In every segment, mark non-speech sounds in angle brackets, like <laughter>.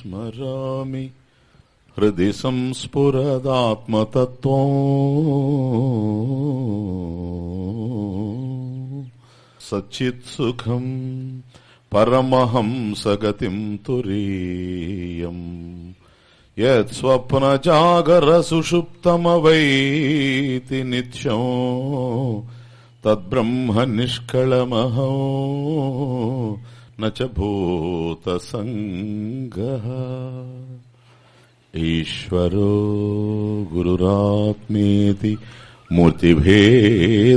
స్మరామి హృది సంస్ఫురదాత్మతత్వం సచ్చిత్సుఖం పరమహంసగతిం తురీయం యత్స్వప్నజాగరసుషుప్తమవైతి నిత్యం తద్బ్రహ్మ నిష్కళమహో నచ భూతసంగః ఈశ్వరో గురురాత్మేతి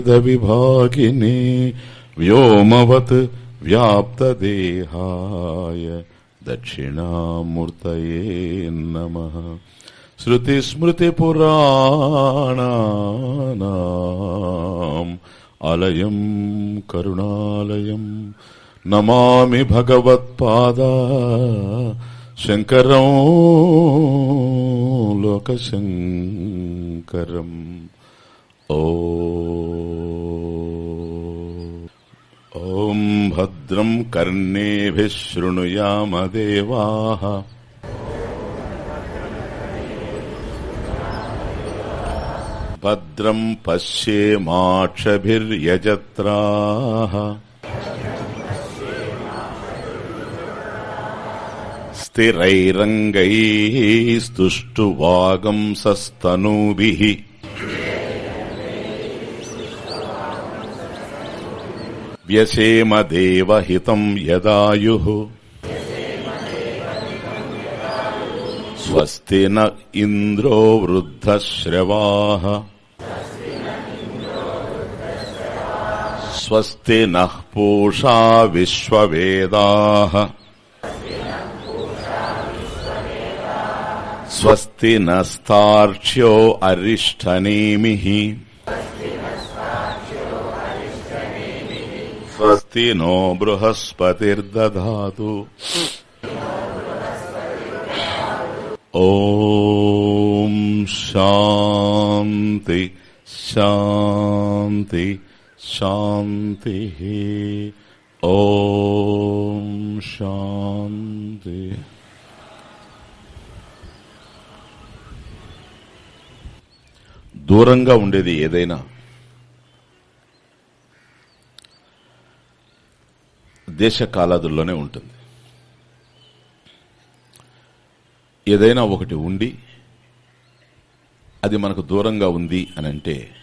మూర్తిభేదవిభాగినే వ్యోమవత్ వ్యాప్తదేహాయ దక్షిణామూర్తయే నమ श्रुतिस्मृतिपुराणानाम् अलयम् करुणालयम् నమామి భగవత్పాద శంకరం లోకశంకరం. ఓ ఓం భద్రం కర్ణేభిశృణుయామదేవా భద్రం పశ్యేమాక్షభిర్యజత్రా. पश्येमाक्षभिर्यजत्राः स्थिरैरङ्गैस्तुष्टुवागंसस्तनूभिः व्यसेमदेवहितम् यदायुः स्वस्ति न इन्द्रो वृद्धश्रवाः स्वस्ति नः पूषा विश्ववेदाः स्वस्ति नस्तार्क्ष्यो अरिष्ठनेमिः। स्वस्ति नो बृहस्पतिर्दधातु। ॐ शान्ति शान्ति शान्तिः। ॐ शान्ति। దూరంగా ఉండేది ఏదైనా. దేశ కాలాదుల్లోనే ఉంటుంది. ఏదైనా ఒకటి ఉండి అది మనకు దూరంగా ఉంది అని అంటే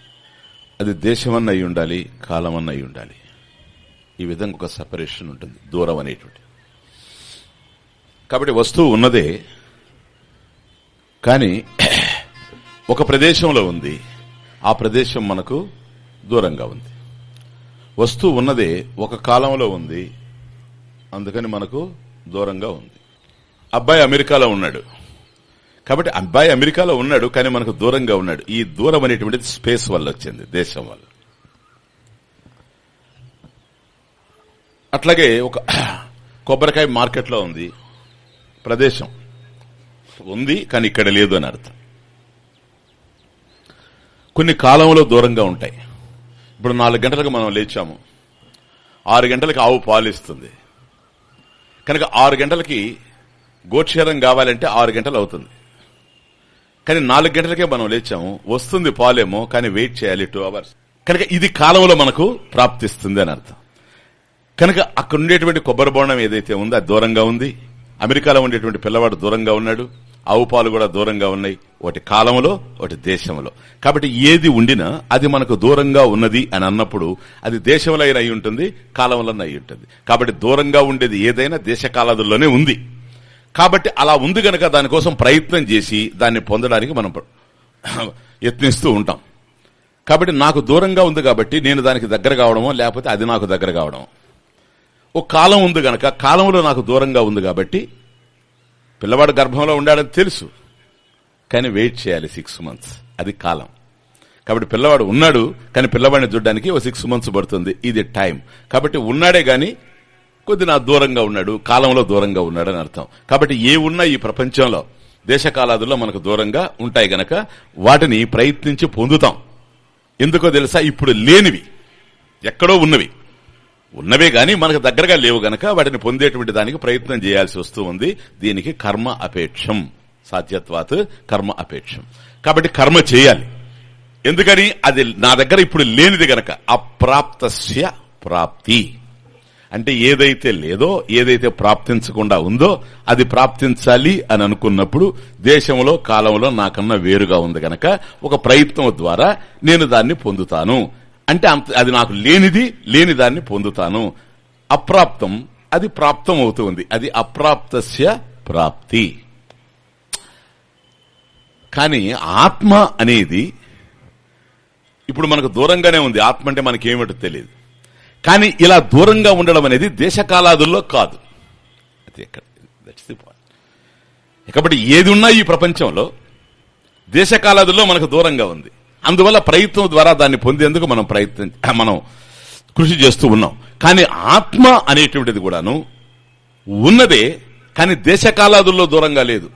అది దేశమన్న అయి ఉండాలి కాలమన్న అయి ఉండాలి. ఈ విధంగా ఒక సపరేషన్ ఉంటుంది దూరం అనేటువంటి. కాబట్టి వస్తువు ఉన్నదే కానీ ఒక ప్రదేశంలో ఉంది. ఆ ప్రదేశం మనకు దూరంగా ఉంది. వస్తువు ఉన్నదే ఒక కాలంలో ఉంది. అందుకని మనకు దూరంగా ఉంది. అబ్బాయి అమెరికాలో ఉన్నాడు. కాబట్టి అబ్బాయి అమెరికాలో ఉన్నాడు కానీ మనకు దూరంగా ఉన్నాడు. ఈ దూరం అనేటువంటిది స్పేస్ వల్ల వచ్చింది దేశం వల్ల. అట్లాగే ఒక <clears throat> కొబ్బరికాయ మార్కెట్లో ఉంది ప్రదేశం. ఉంది కానీ ఇక్కడ లేదు అని అర్థం. కొన్ని కాలంలో దూరంగా ఉంటాయి. ఇప్పుడు నాలుగు గంటలకు మనం లేచాము. ఆరు గంటలకు ఆవు పాలిస్తుంది. కనుక ఆరు గంటలకి గోక్షేరం కావాలంటే ఆరు గంటలు అవుతుంది. కానీ నాలుగు గంటలకే మనం లేచాము. వస్తుంది పాలేమో కానీ వెయిట్ చేయాలి టూ అవర్స్. కనుక ఇది కాలంలో మనకు ప్రాప్తిస్తుంది అని అర్థం. కనుక అక్కడ ఉండేటువంటి కొబ్బరి బోండం ఏదైతే ఉందో అది దూరంగా ఉంది. అమెరికాలో ఉండేటువంటి పిల్లవాడు దూరంగా ఉన్నాడు. ఆవు పాలు కూడా దూరంగా ఉన్నాయి. ఒకటి కాలంలో ఒకటి దేశంలో కాబట్టి ఏది ఉండినా అది మనకు దూరంగా ఉన్నది అని అన్నప్పుడు అది దేశంలో అయినా అయి ఉంటుంది కాలంలో అయి ఉంటుంది. కాబట్టి దూరంగా ఉండేది ఏదైనా దేశ కాలాదుల్లోనే ఉంది. కాబట్టి అలా ఉంది గనక దానికోసం ప్రయత్నం చేసి దాన్ని పొందడానికి మనం <clears throat> యత్నిస్తూ ఉంటాం. కాబట్టి నాకు దూరంగా ఉంది కాబట్టి నేను దానికి దగ్గర కావడమో లేకపోతే అది నాకు దగ్గర కావడం ఒక కాలం ఉంది గనక కాలంలో నాకు దూరంగా ఉంది కాబట్టి పిల్లవాడు గర్భంలో ఉండాడని తెలుసు. కానీ వెయిట్ చేయాలి సిక్స్ మంత్స్. అది కాలం. కాబట్టి పిల్లవాడు ఉన్నాడు కానీ పిల్లవాడిని చూడడానికి ఓ సిక్స్ మంత్స్ పడుతుంది. ఇది టైం. కాబట్టి ఉన్నాడే గాని కొద్ది నా దూరంగా ఉన్నాడు కాలంలో దూరంగా ఉన్నాడని అర్థం. కాబట్టి ఏ ఉన్నా ఈ ప్రపంచంలో దేశకాలాదుల్లో మనకు దూరంగా ఉంటాయి గనక వాటిని ప్రయత్నించి పొందుతాం. ఎందుకో తెలుసా? ఇప్పుడు లేనివి. ఎక్కడో ఉన్నవి. ఉన్నవే గాని మనకు దగ్గరగా లేవు గనక వాటిని పొందేటువంటి దానికి ప్రయత్నం చేయాల్సి వస్తూ ఉంది. దీనికి కర్మ అపేక్షం. సాధ్యత్వాత్ కర్మ అపేక్షం. కాబట్టి కర్మ చేయాలి. ఎందుకని? అది నా దగ్గర ఇప్పుడు లేనిది గనక. అప్రాప్తస్య ప్రాప్తి. అంటే ఏదైతే లేదో ఏదైతే ప్రాప్తించకుండా ఉందో అది ప్రాప్తించాలి అని అనుకున్నప్పుడు దేశంలో కాలంలో నాకన్నా వేరుగా ఉంది గనక ఒక ప్రయత్నం ద్వారా నేను దాన్ని పొందుతాను. అంటే అది నాకు లేనిది లేని దాన్ని పొందుతాను. అప్రాప్తం అది ప్రాప్తం అవుతుంది అది అప్రాప్తస్య ప్రాప్తి. కానీ ఆత్మ అనేది ఇప్పుడు మనకు దూరంగానే ఉంది. ఆత్మ అంటే మనకేమిటో తెలియదు. కానీ ఇలా దూరంగా ఉండడం అనేది దేశకాలాదుల్లో కాదు. అది ఎక్కడ? దట్స్ ది పాయింట్ కాబట్టి ఏది ఉన్నా ఈ ప్రపంచంలో దేశకాలాదుల్లో మనకు దూరంగా ఉంది. అందువల్ల ప్రయత్నం ద్వారా దాన్ని పొందేందుకు మనం ప్రయత్నం మనం కృషి చేస్తూ ఉన్నాం. కానీ ఆత్మ అనేటువంటిది కూడాను ఉన్నదే కానీ దేశకాలాదుల్లో దూరంగా లేదు.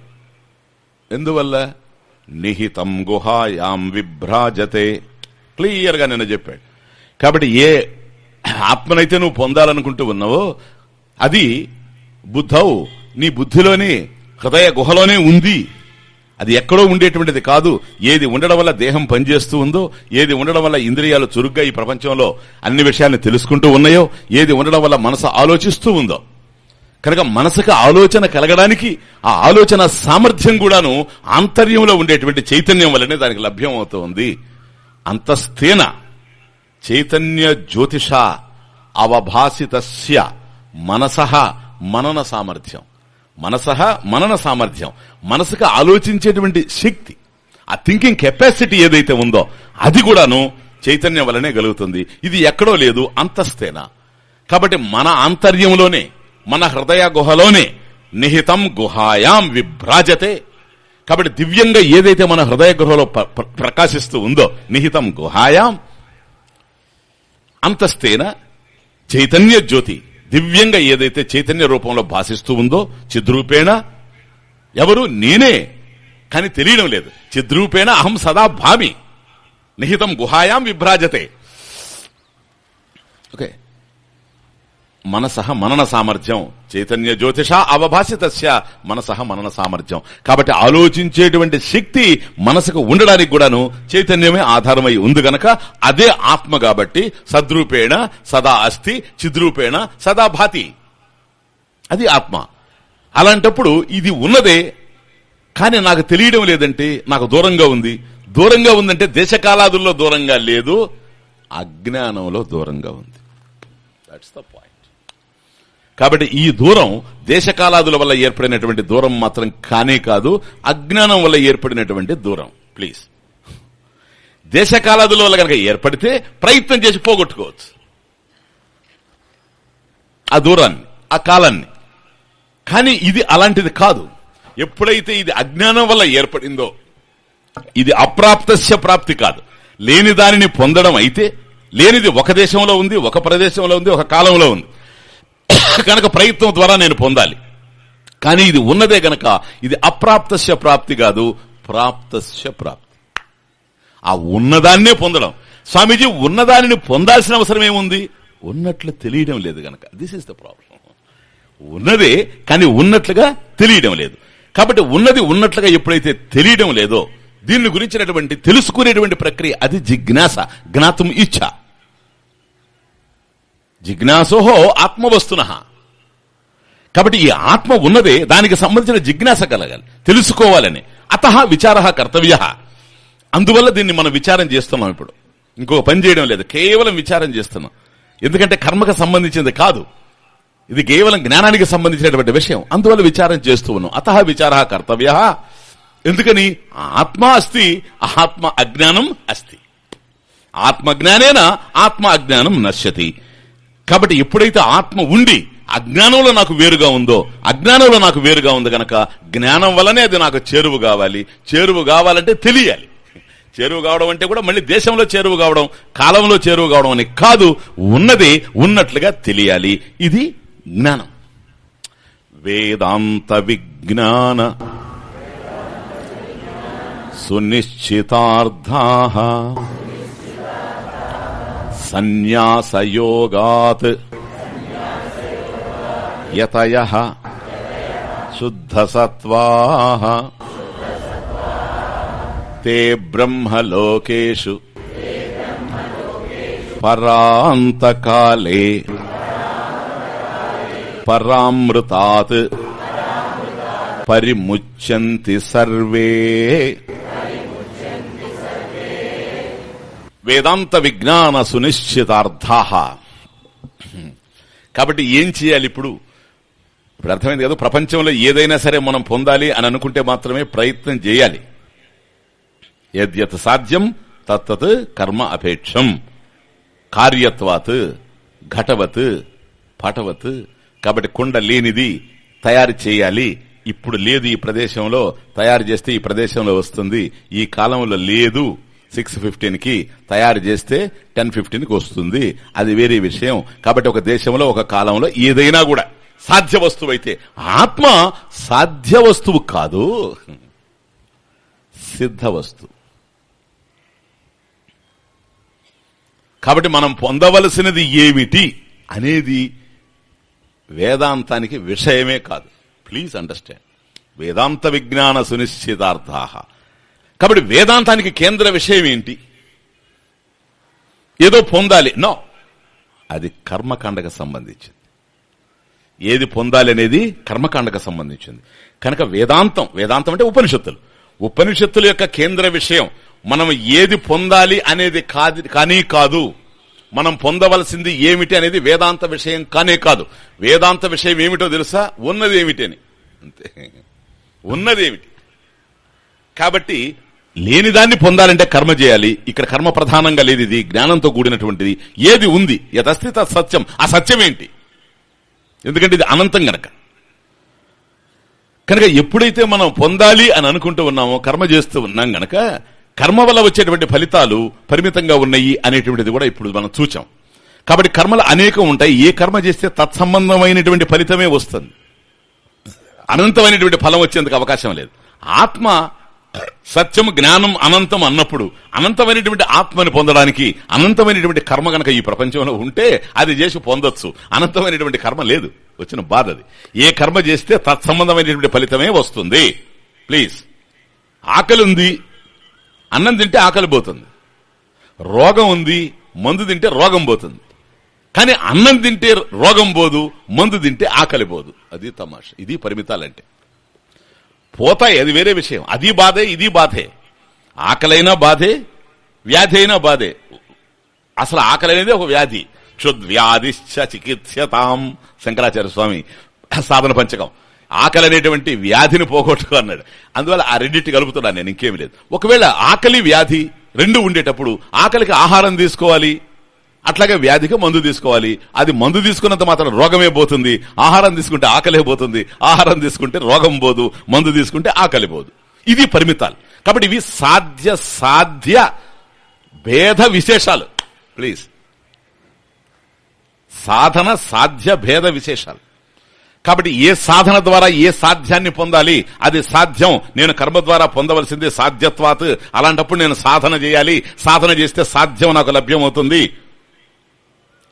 ఎందువల్ల? నిహితం గుహాయాం విభ్రాజతే. క్లియర్గా నిన్న చెప్పాడు. కాబట్టి ఏ ఆత్మనైతే నువ్వు పొందాలనుకుంటూ ఉన్నావో అది బుద్ధవు. నీ బుద్ధిలోనే హృదయ గుహలోనే ఉంది. అది ఎక్కడో ఉండేటువంటిది కాదు. ఏది ఉండడం వల్ల దేహం పనిచేస్తూ ఉందో ఏది ఉండడం వల్ల ఇంద్రియాలు చురుగ్గా ఈ ప్రపంచంలో అన్ని విషయాలను తెలుసుకుంటూ ఉన్నాయో ఏది ఉండడం వల్ల మనసు ఆలోచిస్తూ ఉందో. కనుక మనసుకు ఆలోచన కలగడానికి ఆ ఆలోచన సామర్థ్యం కూడాను ఆంతర్యంలో ఉండేటువంటి చైతన్యం వల్లనే దానికి లభ్యం అవుతుంది అంతస్తేన చైతన్య జ్యోతిష అవభాసితస్య మనస మనన సామర్థ్యం. మనస మనన సామర్థ్యం. మనసుకు ఆలోచించేటువంటి శక్తి. ఆ థింకింగ్ కెపాసిటీ ఏదైతే ఉందో అది కూడాను చైతన్యం వల్లనే కలుగుతుంది. ఇది ఎక్కడో లేదు అంతస్తేనా? కాబట్టి మన ఆంతర్యంలోనే మన హృదయ గుహలోనే నిహితం గుహాయాం విభ్రాజతే. కాబట్టి దివ్యంగా ఏదైతే మన హృదయ గుహలో ప్రకాశిస్తూ ఉందో నిహితం గుహాయాం అంతస్తేన? చైతన్య జ్యోతి. దివ్యంగా ఏదైతే చైతన్య రూపంలో భాషిస్తూ ఉందో చిద్రూపేణ ఎవరు? నేనే. కానీ తెలియడం లేదు. చిద్రూపేణ అహం సదా భామి. నిహితం గుహాయాం విభ్రాజతే. ఓకే. మనసహ మనన సామర్థ్యం. చైతన్య జ్యోతిష అవభాషిత మనసహ మనన సామర్థ్యం. కాబట్టి ఆలోచించేటువంటి శక్తి మనసుకు ఉండడానికి కూడాను చైతన్యమే ఆధారమై ఉంది గనక అదే ఆత్మ కాబట్టి సద్రూపేణ సదా అస్థి చిద్రూపేణ సదా భాతి. అది ఆత్మ. అలాంటప్పుడు ఇది ఉన్నదే కానీ నాకు తెలియడం లేదంటే నాకు దూరంగా ఉంది. దూరంగా ఉందంటే దేశకాలాదుల్లో దూరంగా లేదు అజ్ఞానంలో దూరంగా ఉంది. దాట్స్ తప్ప కాబట్టి ఈ దూరం దేశకాలాదుల వల్ల ఏర్పడినటువంటి దూరం మాత్రం కానే కాదు అజ్ఞానం వల్ల ఏర్పడినటువంటి దూరం. ప్లీజ్ దేశకాలాదుల వల్ల కనుక ఏర్పడితే ప్రయత్నం చేసి పోగొట్టుకోవచ్చు. ఆ దూరాన్ని ఆ కాలాన్ని. కానీ ఇది అలాంటిది కాదు. ఎప్పుడైతే ఇది అజ్ఞానం వల్ల ఏర్పడిందో ఇది అప్రాప్తస్య ప్రాప్తి కాదు. లేని దానిని పొందడం అయితే లేనిది ఒక దేశంలో ఉంది ఒక ప్రదేశంలో ఉంది ఒక కాలంలో ఉంది. కనుక ప్రయత్నం ద్వారా నేను పొందాలి. కానీ ఇది ఉన్నదే గనక ఇది అప్రాప్తస్య ప్రాప్తి కాదు ప్రాప్తస్య ప్రాప్తి. ఆ ఉన్నదాన్నే పొందడం. స్వామీజీ ఉన్నదానిని పొందాల్సిన అవసరం ఏముంది? ఉన్నట్లు తెలియడం లేదు గనక. దిస్ ఇస్ ద ప్రాబ్లం ఉన్నదే కానీ ఉన్నట్లుగా తెలియడం లేదు. కాబట్టి ఉన్నది ఉన్నట్లుగా ఎప్పుడైతే తెలియడం లేదో దీన్ని గురించినటువంటి తెలుసుకునేటువంటి ప్రక్రియ అది జిజ్ఞాస జ్ఞాతం ఇచ్చ. జిజ్ఞాసోహో ఆత్మవస్తున. కాబట్టి ఈ ఆత్మ ఉన్నదే దానికి సంబంధించిన జిజ్ఞాస కలగాలి తెలుసుకోవాలని. అత విచార కర్తవ్య. అందువల్ల దీన్ని మనం విచారం చేస్తున్నాం ఇప్పుడు. ఇంకో పని చేయడం లేదు కేవలం విచారం చేస్తున్నాం. ఎందుకంటే కర్మకు సంబంధించింది కాదు. ఇది కేవలం జ్ఞానానికి సంబంధించినటువంటి విషయం. అందువల్ల విచారం చేస్తూ ఉన్నాం. అత విచార కర్తవ్య. ఎందుకని? ఆత్మ అస్తి ఆత్మ అజ్ఞానం అస్తి. ఆత్మజ్ఞానేన ఆత్మ అజ్ఞానం నశ్యతి. కాబట్టి ఎప్పుడైతే ఆత్మ ఉండి అజ్ఞానంలో నాకు వేరుగా ఉందో అజ్ఞానంలో నాకు వేరుగా ఉంది గనక జ్ఞానం వల్లనే అది నాకు చేరువు కావాలి. చేరువు కావాలంటే తెలియాలి. చేరువు కావడం అంటే కూడా మళ్ళీ దేశంలో చేరువు కావడం కాలంలో చేరువు కావడం అని కాదు. ఉన్నది ఉన్నట్లుగా తెలియాలి. ఇది జ్ఞానం. వేదాంత విజ్ఞాన సునిశ్చితార్థా సన్యాసయోగాత్. యతయ శుద్ధసత్వా. తే బ్రహ్మలోకేషు. పరాంతకాలే. పరామృతాత్. పరిముచ్యంతి సర్వే. వేదాంత విజ్ఞాన సునిశ్చితార్థ కాబట్టి ఏం చేయాలి ఇప్పుడు? ఇప్పుడు అర్థమైంది కదా ప్రపంచంలో ఏదైనా సరే మనం పొందాలి అని అనుకుంటే మాత్రమే ప్రయత్నం చేయాలి. యద్యత్ సాధ్యం తత్తత్ కర్మ అపేక్షం. కార్యత్వాత్ ఘటవత్ పటవత్. కాబట్టి కుండ లేనిది తయారు చేయాలి. ఇప్పుడు లేదు ఈ ప్రదేశంలో తయారు చేస్తే ఈ ప్రదేశంలో వస్తుంది. ఈ కాలంలో లేదు. సిక్స్ ఫిఫ్టీన్కి తయారు చేస్తే టెన్ ఫిఫ్టీన్కి వస్తుంది. అది వేరే విషయం. కాబట్టి ఒక దేశంలో ఒక కాలంలో ఏదైనా కూడా సాధ్య వస్తువు అయితే ఆత్మ సాధ్య వస్తువు కాదు. సిద్ధ వస్తువు. కాబట్టి మనం పొందవలసినది ఏమిటి అనేది వేదాంతానికి విషయమే కాదు. ప్లీజ్ అండర్స్టాండ్ వేదాంత విజ్ఞాన సునిశ్చితార్థ కాబట్టి వేదాంతానికి కేంద్ర విషయం ఏంటి? ఏదో పొందాలి. నో. అది కర్మకాండకు సంబంధించింది. ఏది పొందాలి అనేది కర్మకాండకు సంబంధించింది. కనుక వేదాంతం వేదాంతం అంటే ఉపనిషత్తులు. ఉపనిషత్తుల యొక్క కేంద్ర విషయం మనం ఏది పొందాలి అనేది కాదు కానీ కాదు. మనం పొందవలసింది ఏమిటి అనేది వేదాంత విషయం కానే కాదు. వేదాంత విషయం ఏమిటో తెలుసా? ఉన్నది ఏమిటి అని. అంతే. ఉన్నదేమిటి? కాబట్టి లేని దాన్ని పొందాలంటే కర్మ చేయాలి. ఇక్కడ కర్మ ప్రధానంగా లేదు ఇది. జ్ఞానంతో కూడినటువంటిది. ఏది ఉంది? యథస్థిత సత్యం. ఆ సత్యం ఏంటి? ఎందుకంటే ఇది అనంతం గనక. కనుక ఎప్పుడైతే మనం పొందాలి అని అనుకుంటూ ఉన్నామో కర్మ చేస్తూ ఉన్నాం గనక కర్మ వల్ల వచ్చేటువంటి ఫలితాలు పరిమితంగా ఉన్నాయి అనేటువంటిది కూడా ఇప్పుడు మనం చూచాం. కాబట్టి కర్మలు అనేకం ఉంటాయి. ఏ కర్మ చేస్తే తత్సంబంధమైనటువంటి ఫలితమే వస్తుంది. అనంతమైనటువంటి ఫలం వచ్చేందుకు అవకాశం లేదు. ఆత్మ సత్యం జ్ఞానం అనంతం అన్నప్పుడు అనంతమైనటువంటి ఆత్మని పొందడానికి అనంతమైనటువంటి కర్మ గనక ఈ ప్రపంచంలో ఉంటే అది చేసి పొందొచ్చు. అనంతమైనటువంటి కర్మ లేదు. వచ్చిన బాధ అది. ఏ కర్మ చేస్తే తత్సంబంధమైనటువంటి ఫలితమే వస్తుంది. ప్లీజ్. ఆకలి ఉంది అన్నం తింటే ఆకలి పోతుంది. రోగం ఉంది మందు తింటే రోగం పోతుంది. కానీ అన్నం తింటే రోగం పోదు మందు తింటే ఆకలి పోదు. అది తమాష. ఇది పరిమితాలంటే. పోతాయి అది వేరే విషయం. అది బాధే ఇది బాధే. ఆకలైనా బాధే వ్యాధి అయినా బాధే. అసలు ఆకలి అనేది ఒక వ్యాధి. క్షుద్వ్యాధిశ్చ చికిత్సతాం శంకరాచార్య స్వామి సాధన పంచకం. ఆకలి అనేటువంటి వ్యాధిని పోగొట్టుకో అన్నాడు. అందువల్ల ఆ రెండింటి కలుపుతున్నాను నేను ఇంకేమి లేదు. ఒకవేళ ఆకలి వ్యాధి రెండు ఉండేటప్పుడు ఆకలికి ఆహారం తీసుకోవాలి. అట్లాగే వ్యాధికి మందు తీసుకోవాలి. అది మందు తీసుకున్నంత మాత్రం రోగమే పోతుంది. ఆహారం తీసుకుంటే ఆకలే పోతుంది. ఆహారం తీసుకుంటే రోగం పోదు. మందు తీసుకుంటే ఆకలి పోదు. ఇది పరిమితాలు. కాబట్టి ఇవి సాధ్య సాధ్య భేద విశేషాలు. ప్లీజ్. సాధన సాధ్య భేద విశేషాలు. కాబట్టి ఏ సాధన ద్వారా ఏ సాధ్యాన్ని పొందాలి? అది సాధ్యం. నేను కర్మ ద్వారా పొందవలసింది సాధ్యత్వాత్. అలాంటప్పుడు నేను సాధన చేయాలి. సాధన చేస్తే సాధ్యం నాకు లభ్యమవుతుంది.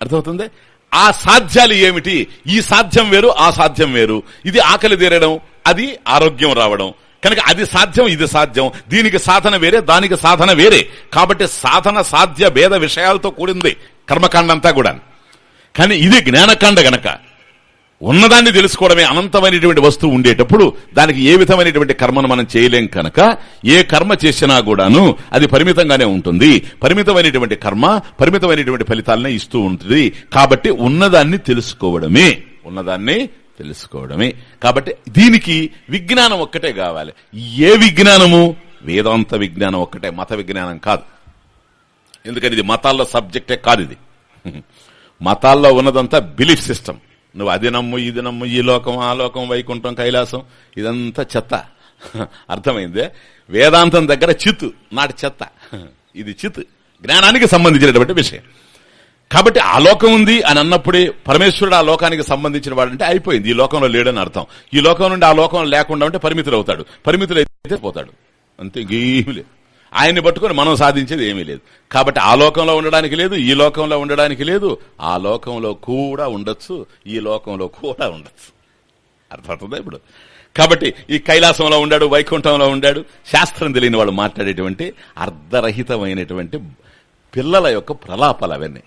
అర్థమవుతుంది? ఆ సాధ్యాలు ఏమిటి? ఈ సాధ్యం వేరు ఆ సాధ్యం వేరు. ఇది ఆకలి తీరడం అది ఆరోగ్యం రావడం. కనుక అది సాధ్యం ఇది సాధ్యం. దీనికి సాధన వేరే దానికి సాధన వేరే. కాబట్టి సాధన సాధ్య భేద విషయాలతో కూడింది కర్మకాండ అంతా కూడా కానీ ఇది జ్ఞానకాండ గనక. ఉన్నదాన్ని తెలుసుకోవడమే అనంతమైనటువంటి వస్తువు ఉండేటప్పుడు దానికి ఏ విధమైనటువంటి కర్మను మనం చేయలేం కనుక ఏ కర్మ చేసినా కూడాను అది పరిమితంగానే ఉంటుంది. పరిమితమైనటువంటి కర్మ పరిమితమైనటువంటి ఫలితాలనే ఇస్తూ ఉంటుంది. కాబట్టి ఉన్నదాన్ని తెలుసుకోవడమే. ఉన్నదాన్ని తెలుసుకోవడమే. కాబట్టి దీనికి విజ్ఞానం ఒక్కటే కావాలి. ఏ విజ్ఞానము? వేదాంత విజ్ఞానం ఒక్కటే. మత విజ్ఞానం కాదు. ఎందుకని? ఇది మతాల్లో సబ్జెక్టే కాదు ఇది. <laughs> మతాల్లో ఉన్నదంతా బిలీఫ్ సిస్టమ్. నువ్వు అది నమ్ము ఇది నమ్ము ఈ లోకం ఆ లోకం వైకుంఠం కైలాసం ఇదంతా చెత్త. అర్థమైందే? వేదాంతం దగ్గర చిత్తు నాటి చెత్త. ఇది చిత్. జ్ఞానానికి సంబంధించినటువంటి విషయం. కాబట్టి ఆ లోకం ఉంది అని అన్నప్పుడే పరమేశ్వరుడు ఆ లోకానికి సంబంధించిన వాడంటే అయిపోయింది. ఈ లోకంలో లేడని అర్థం. ఈ లోకం నుండి ఆ లోకం లేకుండా ఉంటే పరిమితులు అవుతాడు పరిమితులు అయితే పోతాడు. అంతే ఇంకేమీ లేదు. ఆయన్ని పట్టుకొని మనం సాధించేది ఏమీ లేదు. కాబట్టి ఆ లోకంలో ఉండడానికి లేదు ఈ లోకంలో ఉండడానికి లేదు. ఆ లోకంలో కూడా ఉండొచ్చు ఈ లోకంలో కూడా ఉండొచ్చు. అర్థమవుతుందా ఇప్పుడు? కాబట్టి ఈ కైలాసంలో ఉండాడు వైకుంఠంలో ఉండాడు శాస్త్రం తెలియని వాళ్ళు మాట్లాడేటువంటి అర్ధరహితమైనటువంటి పిల్లల యొక్క ప్రలాపాలు అవన్నీ.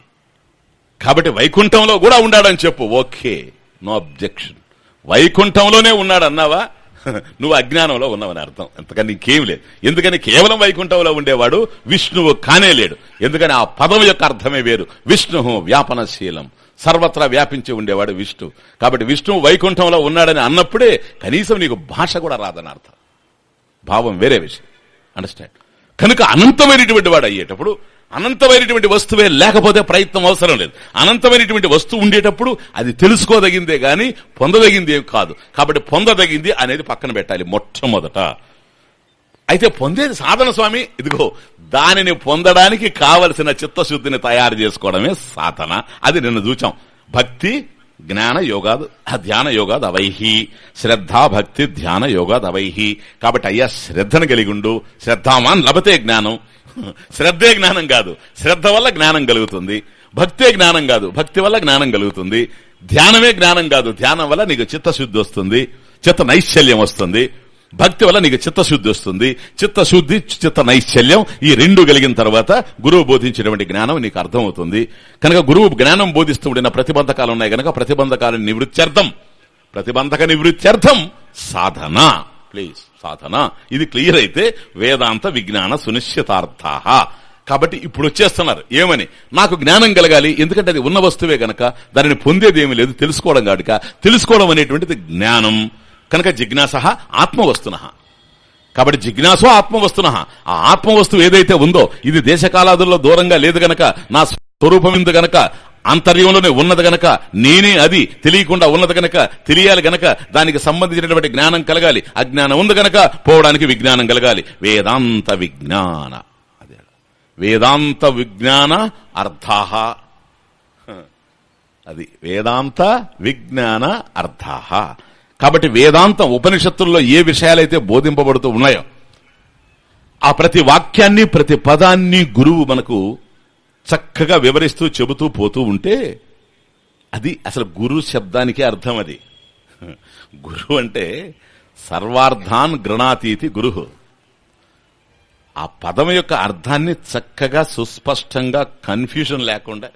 కాబట్టి వైకుంఠంలో కూడా ఉన్నాడని చెప్పు ఓకే నో అబ్జెక్షన్. వైకుంఠంలోనే ఉన్నాడు అన్నావా నువ్వు అజ్ఞానంలో ఉన్నావని అర్థం. ఎంతకని ఇంకేం లేదు. ఎందుకని కేవలం వైకుంఠంలో ఉండేవాడు విష్ణువు కానే లేడు. ఎందుకని ఆ పదం యొక్క అర్థమే వేరు. విష్ణు వ్యాపనశీలం. సర్వత్రా వ్యాపించి ఉండేవాడు విష్ణు. కాబట్టి విష్ణువు వైకుంఠంలో ఉన్నాడని అన్నప్పుడే కనీసం నీకు భాష కూడా రాదని అర్థం. భావం వేరే విషయం. అండర్స్టాండ్ కనుక అనంతమైనటువంటి వాడు అయ్యేటప్పుడు అనంతమైనటువంటి వస్తువే లేకపోతే ప్రయత్నం అవసరం లేదు. అనంతమైనటువంటి వస్తువు ఉండేటప్పుడు అది తెలుసుకోదగిందే గాని పొందదగింది కాదు. కాబట్టి పొందదగింది అనేది పక్కన పెట్టాలి మొట్టమొదట. అయితే పొందేది సాధన స్వామి ఇదిగో దానిని పొందడానికి కావలసిన చిత్తశుద్ధిని తయారు చేసుకోవడమే సాధన. అది నిన్ను చూచాం. భక్తి జ్ఞాన యోగాదు ధ్యాన యోగాదు అవైహి. శ్రద్ధ భక్తి ధ్యాన యోగాదు అవైహి. కాబట్టి అయ్యా శ్రద్ధను కలిగి ఉండు. శ్రద్ధామాన్ లభతే జ్ఞానం. శ్రద్ధే జ్ఞానం కాదు. శ్రద్ధ వల్ల జ్ఞానం కలుగుతుంది. భక్తే జ్ఞానం కాదు. భక్తి వల్ల జ్ఞానం కలుగుతుంది. ధ్యానమే జ్ఞానం కాదు. ధ్యానం వల్ల నీకు చిత్తశుద్ధి వస్తుంది. చిత్త నైశ్చల్యం వస్తుంది. భక్తి వల్ల నీకు చిత్తశుద్ధి వస్తుంది. చిత్తశుద్ధి చిత్త నైశ్చల్యం ఈ రెండు కలిగిన తర్వాత గురువు బోధించినటువంటి జ్ఞానం నీకు అర్థమవుతుంది. కనుక గురువు జ్ఞానం బోధిస్తూ ఉండిన ప్రతిబంధకాలు ఉన్నాయి కనుక ప్రతిబంధకాలను నివృత్త్యర్థం. ప్రతిబంధక నివృత్త్యర్థం సాధన. ప్లీజ్. సాధన. ఇది క్లియర్ అయితే వేదాంత విజ్ఞాన సునిశ్చితార్థ కాబట్టి ఇప్పుడు వచ్చేస్తున్నారు. ఏమని? నాకు జ్ఞానం కలగాలి. ఎందుకంటే అది ఉన్న వస్తువే గనక. దానిని పొందేది ఏమీ లేదు. తెలుసుకోవడం కాడుక తెలుసుకోవడం అనేటువంటిది జ్ఞానం. కనుక జిజ్ఞాస ఆత్మవస్తున. కాబట్టి జిజ్ఞాసో ఆత్మవస్తున. ఆ ఆత్మవస్తువు ఏదైతే ఉందో ఇది దేశకాలాదుల్లో దూరంగా లేదు గనక నా స్వరూపం ఇందు గనక అంతర్యంలోనే ఉన్నది గనక నేనే అది తెలియకుండా ఉన్నది గనక తెలియాలి గనక దానికి సంబంధించినటువంటి జ్ఞానం కలగాలి. అజ్ఞానం ఉంది గనక పోవడానికి విజ్ఞానం కలగాలి. వేదాంత విజ్ఞాన. అదే వేదాంత విజ్ఞాన అర్థాహ అది వేదాంత విజ్ఞాన అర్థాహ కాబట్టి వేదాంత ఉపనిషత్తుల్లో ఏ విషయాలైతే బోధింపబడుతూ ఉన్నాయో ఆ ప్రతి వాక్యాన్ని ప్రతి పదాన్ని గురువు మనకు చక్కగా వివరిస్తూ చెబుతూ పోతూ ఉంటే అది అసలు గురు శబ్దానికే అర్థం అది. గురు అంటే సర్వార్థాన్ గృణాతీతి గురు. ఆ పదం యొక్క అర్థాన్ని చక్కగా సుస్పష్టంగా కన్ఫ్యూజన్ లేకుండా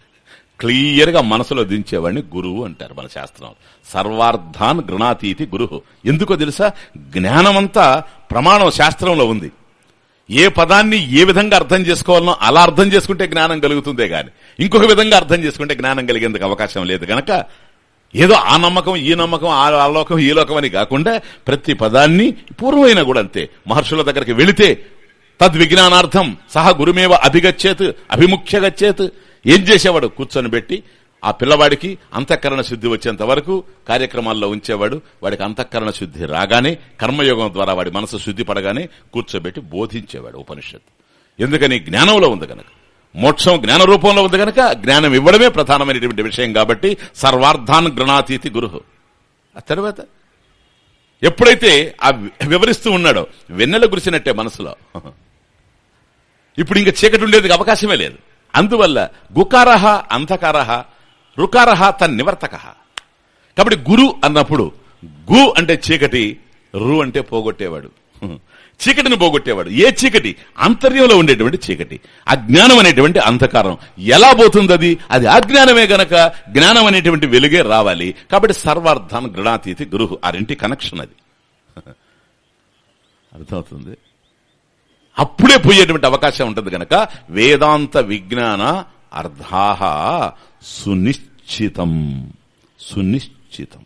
క్లియర్గా మనసులో దించేవాడిని గురువు అంటారు మన శాస్త్రం. సర్వార్థాన్ గృణాతీతి గురువు ఎందుకో తెలుసా? జ్ఞానమంతా ప్రమాణం శాస్త్రంలో ఉంది. ఏ పదాన్ని ఏ విధంగా అర్థం చేసుకోవాలనో అలా అర్థం చేసుకుంటే జ్ఞానం కలుగుతుందే గాని ఇంకొక విధంగా అర్థం చేసుకుంటే జ్ఞానం కలిగేందుకు అవకాశం లేదు గనక ఏదో ఆ నమ్మకం ఈ నమ్మకం ఆ లోకం ఈ లోకం అని కాకుండా ప్రతి పదాన్ని పూర్వమైన కూడా అంతే. మహర్షుల దగ్గరికి వెళితే తద్విజ్ఞానార్థం సహా గురుమేవ అభిగచ్చేత్ అభిముఖ్యగచ్చేత్ ఏం చేసేవాడు? కూర్చొని పెట్టి ఆ పిల్లవాడికి అంతఃకరణ శుద్ధి వచ్చేంత వరకు కార్యక్రమాల్లో ఉంచేవాడు వాడికి అంతఃకరణ శుద్ధి రాగానే కర్మయోగం ద్వారా వాడి మనసు శుద్ధి పడగానే కూర్చోబెట్టి బోధించేవాడు ఉపనిషత్తు. ఎందుకని? జ్ఞానంలో ఉంది గనక. మోక్షం జ్ఞాన రూపంలో ఉంది గనక జ్ఞానం ఇవ్వడమే ప్రధానమైనటువంటి విషయం కాబట్టి సర్వార్థాన్ గృణాతీతి గురు. ఆ తర్వాత ఎప్పుడైతే ఆ వివరిస్తూ ఉన్నాడో వెన్నెల గురిసినట్టే మనసులో. ఇప్పుడు ఇంకా చీకటి ఉండేందుకు అవకాశమే లేదు. అందువల్ల గుకారహ అంధకారహ రుకారహ తన్నివర్తక కాబట్టి గురు అన్నప్పుడు గు అంటే చీకటి రు అంటే పోగొట్టేవాడు. చీకటిని పోగొట్టేవాడు. ఏ చీకటి? అంతర్యంలో ఉండేటువంటి చీకటి. అజ్ఞానం అనేటువంటి అంధకారం. ఎలా పోతుంది అది అది అజ్ఞానమే గనక జ్ఞానం అనేటువంటి వెలుగే రావాలి. కాబట్టి సర్వార్థం గృణాతీతి గురు ఆ రెంటి కనెక్షన్ అది. <laughs> అర్థమవుతుంది? అప్పుడే పోయేటువంటి అవకాశం ఉంటుంది గనక వేదాంత విజ్ఞాన అర్ధాహ సునిశ్చితం. సునిశ్చితం.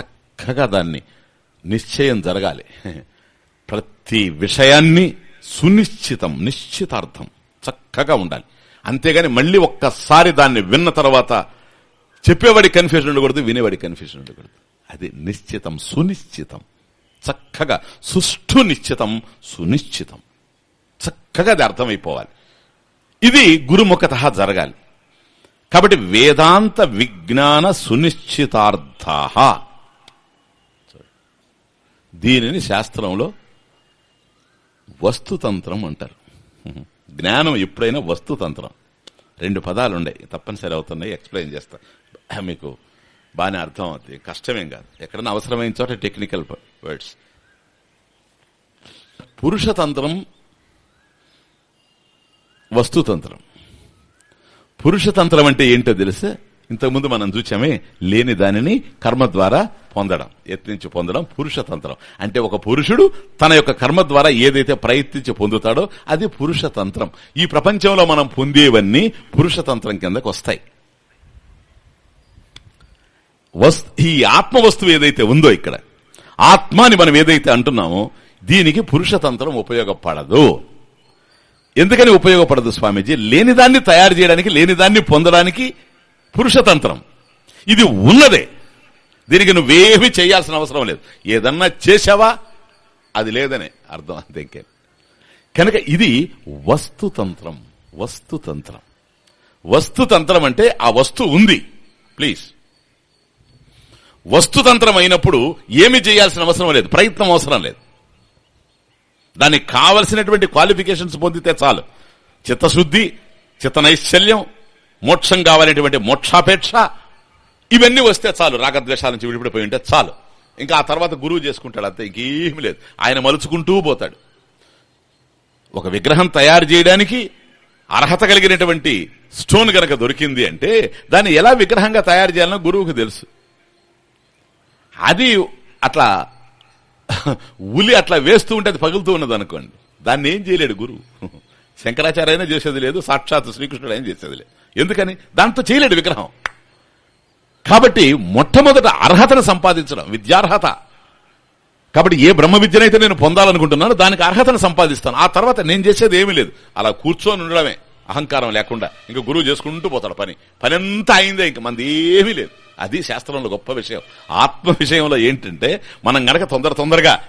చక్కగా దాన్ని నిశ్చయం జరగాలి. ప్రతి విషయాన్ని సునిశ్చితం నిశ్చితార్థం చక్కగా ఉండాలి. అంతేగాని మళ్ళీ ఒక్కసారి దాన్ని విన్న తర్వాత చెప్పేవాడి కన్ఫ్యూజన్ ఉండకూడదు వినేవాడి కన్ఫ్యూజన్ ఉండకూడదు. అది నిశ్చితం సునిశ్చితం. చక్కగా సుష్ఠు నిశ్చితం సునిశ్చితం. చక్కగా అది అర్థమైపోవాలి. ఇది గురుముఖత జరగాలి. కాబట్టి వేదాంత విజ్ఞాన సునిశ్చితార్థ. దీనిని శాస్త్రంలో వస్తుతంత్రం అంటారు. జ్ఞానం ఎప్పుడైనా వస్తుతంత్రం. రెండు పదాలు ఉన్నాయి తప్పనిసరి అవుతున్నాయి ఎక్స్ప్లెయిన్ చేస్తా. మీకు బాగానే అర్థం అవుతుంది కష్టమేం కాదు. ఎక్కడన్నా అవసరమైన చోట టెక్నికల్ వర్డ్స్. పురుషతంత్రం వస్తుతంత్రం. పురుషతంత్రం అంటే ఏంటో తెలిసే? ఇంతకుముందు మనం చూచామే లేని దానిని కర్మ ద్వారా పొందడం యత్నించి పొందడం పురుషతంత్రం అంటే ఒక పురుషుడు తన యొక్క కర్మ ద్వారా ఏదైతే ప్రయత్నించి పొందుతాడో అది పురుషతంత్రం ఈ ప్రపంచంలో మనం పొందేవన్నీ పురుషతంత్రం కిందకు వస్తాయి. ఈ ఆత్మ వస్తువు ఏదైతే ఉందో ఇక్కడ ఆత్మాని మనం ఏదైతే అంటున్నామో దీనికి పురుషతంత్రం ఉపయోగపడదు. ఎందుకని ఉపయోగపడదు స్వామీజీ? లేనిదాన్ని తయారు చేయడానికి లేనిదాన్ని పొందడానికి పురుషతంత్రం ఇది ఉన్నదే. దీనికి నువ్వేమి చేయాల్సిన అవసరం లేదు. ఏదన్నా చేశావా? అది లేదనే అర్థం అంతే కనుక ఇది వస్తుతంత్రం వస్తుతంత్రం వస్తుతంత్రం అంటే ఆ వస్తువు ఉంది. ప్లీజ్. వస్తుతంత్రం అయినప్పుడు ఏమి చేయాల్సిన అవసరం లేదు. ప్రయత్నం అవసరం లేదు. దానికి కావలసినటువంటి క్వాలిఫికేషన్స్ పొందితే చాలు. చిత్తశుద్ధి చిత్తనైశ్చల్యం మోక్షం కావాలనేటువంటి మోక్షాపేక్ష ఇవన్నీ వస్తే చాలు. రాగద్వేషాల నుంచి విడిపడిపోయి ఉంటే చాలు. ఇంకా ఆ తర్వాత గురువు చేసుకుంటాడు అంతే ఇంకేం లేదు. ఆయన మలుచుకుంటూ పోతాడు. ఒక విగ్రహం తయారు చేయడానికి అర్హత కలిగినటువంటి స్టోన్ గనక దొరికింది అంటే దాన్ని ఎలా విగ్రహంగా తయారు చేయాలనో గురువుకు తెలుసు. అది అట్లా ఉలి అట్లా వేస్తూ ఉంటే అది పగులుతూ ఉన్నది అనుకోండి. దాన్ని ఏం చేయలేడు గురువు శంకరాచార్య అయినా చేసేది లేదు సాక్షాత్ శ్రీకృష్ణుడు అయినా చేసేది లేదు. ఎందుకని? దాంతో చేయలేడు విగ్రహం. కాబట్టి మొట్టమొదట అర్హతను సంపాదించడం విద్యార్హత. కాబట్టి ఏ బ్రహ్మ విద్యనైతే నేను పొందాలనుకుంటున్నానో దానికి అర్హతను సంపాదిస్తాను. ఆ తర్వాత నేను చేసేది ఏమీ లేదు. అలా కూర్చొని ఉండడమే. అహంకారం లేకుండా. ఇంకా గురువు చేసుకుంటూ పోతాడు పని. పని అంతా అయిందే ఇంక మంది ఏమీ లేదు. అది శాస్త్రంలో గొప్ప విషయం. ఆత్మ విషయంలో ఏంటంటే మనం గనక తొందర తొందరగా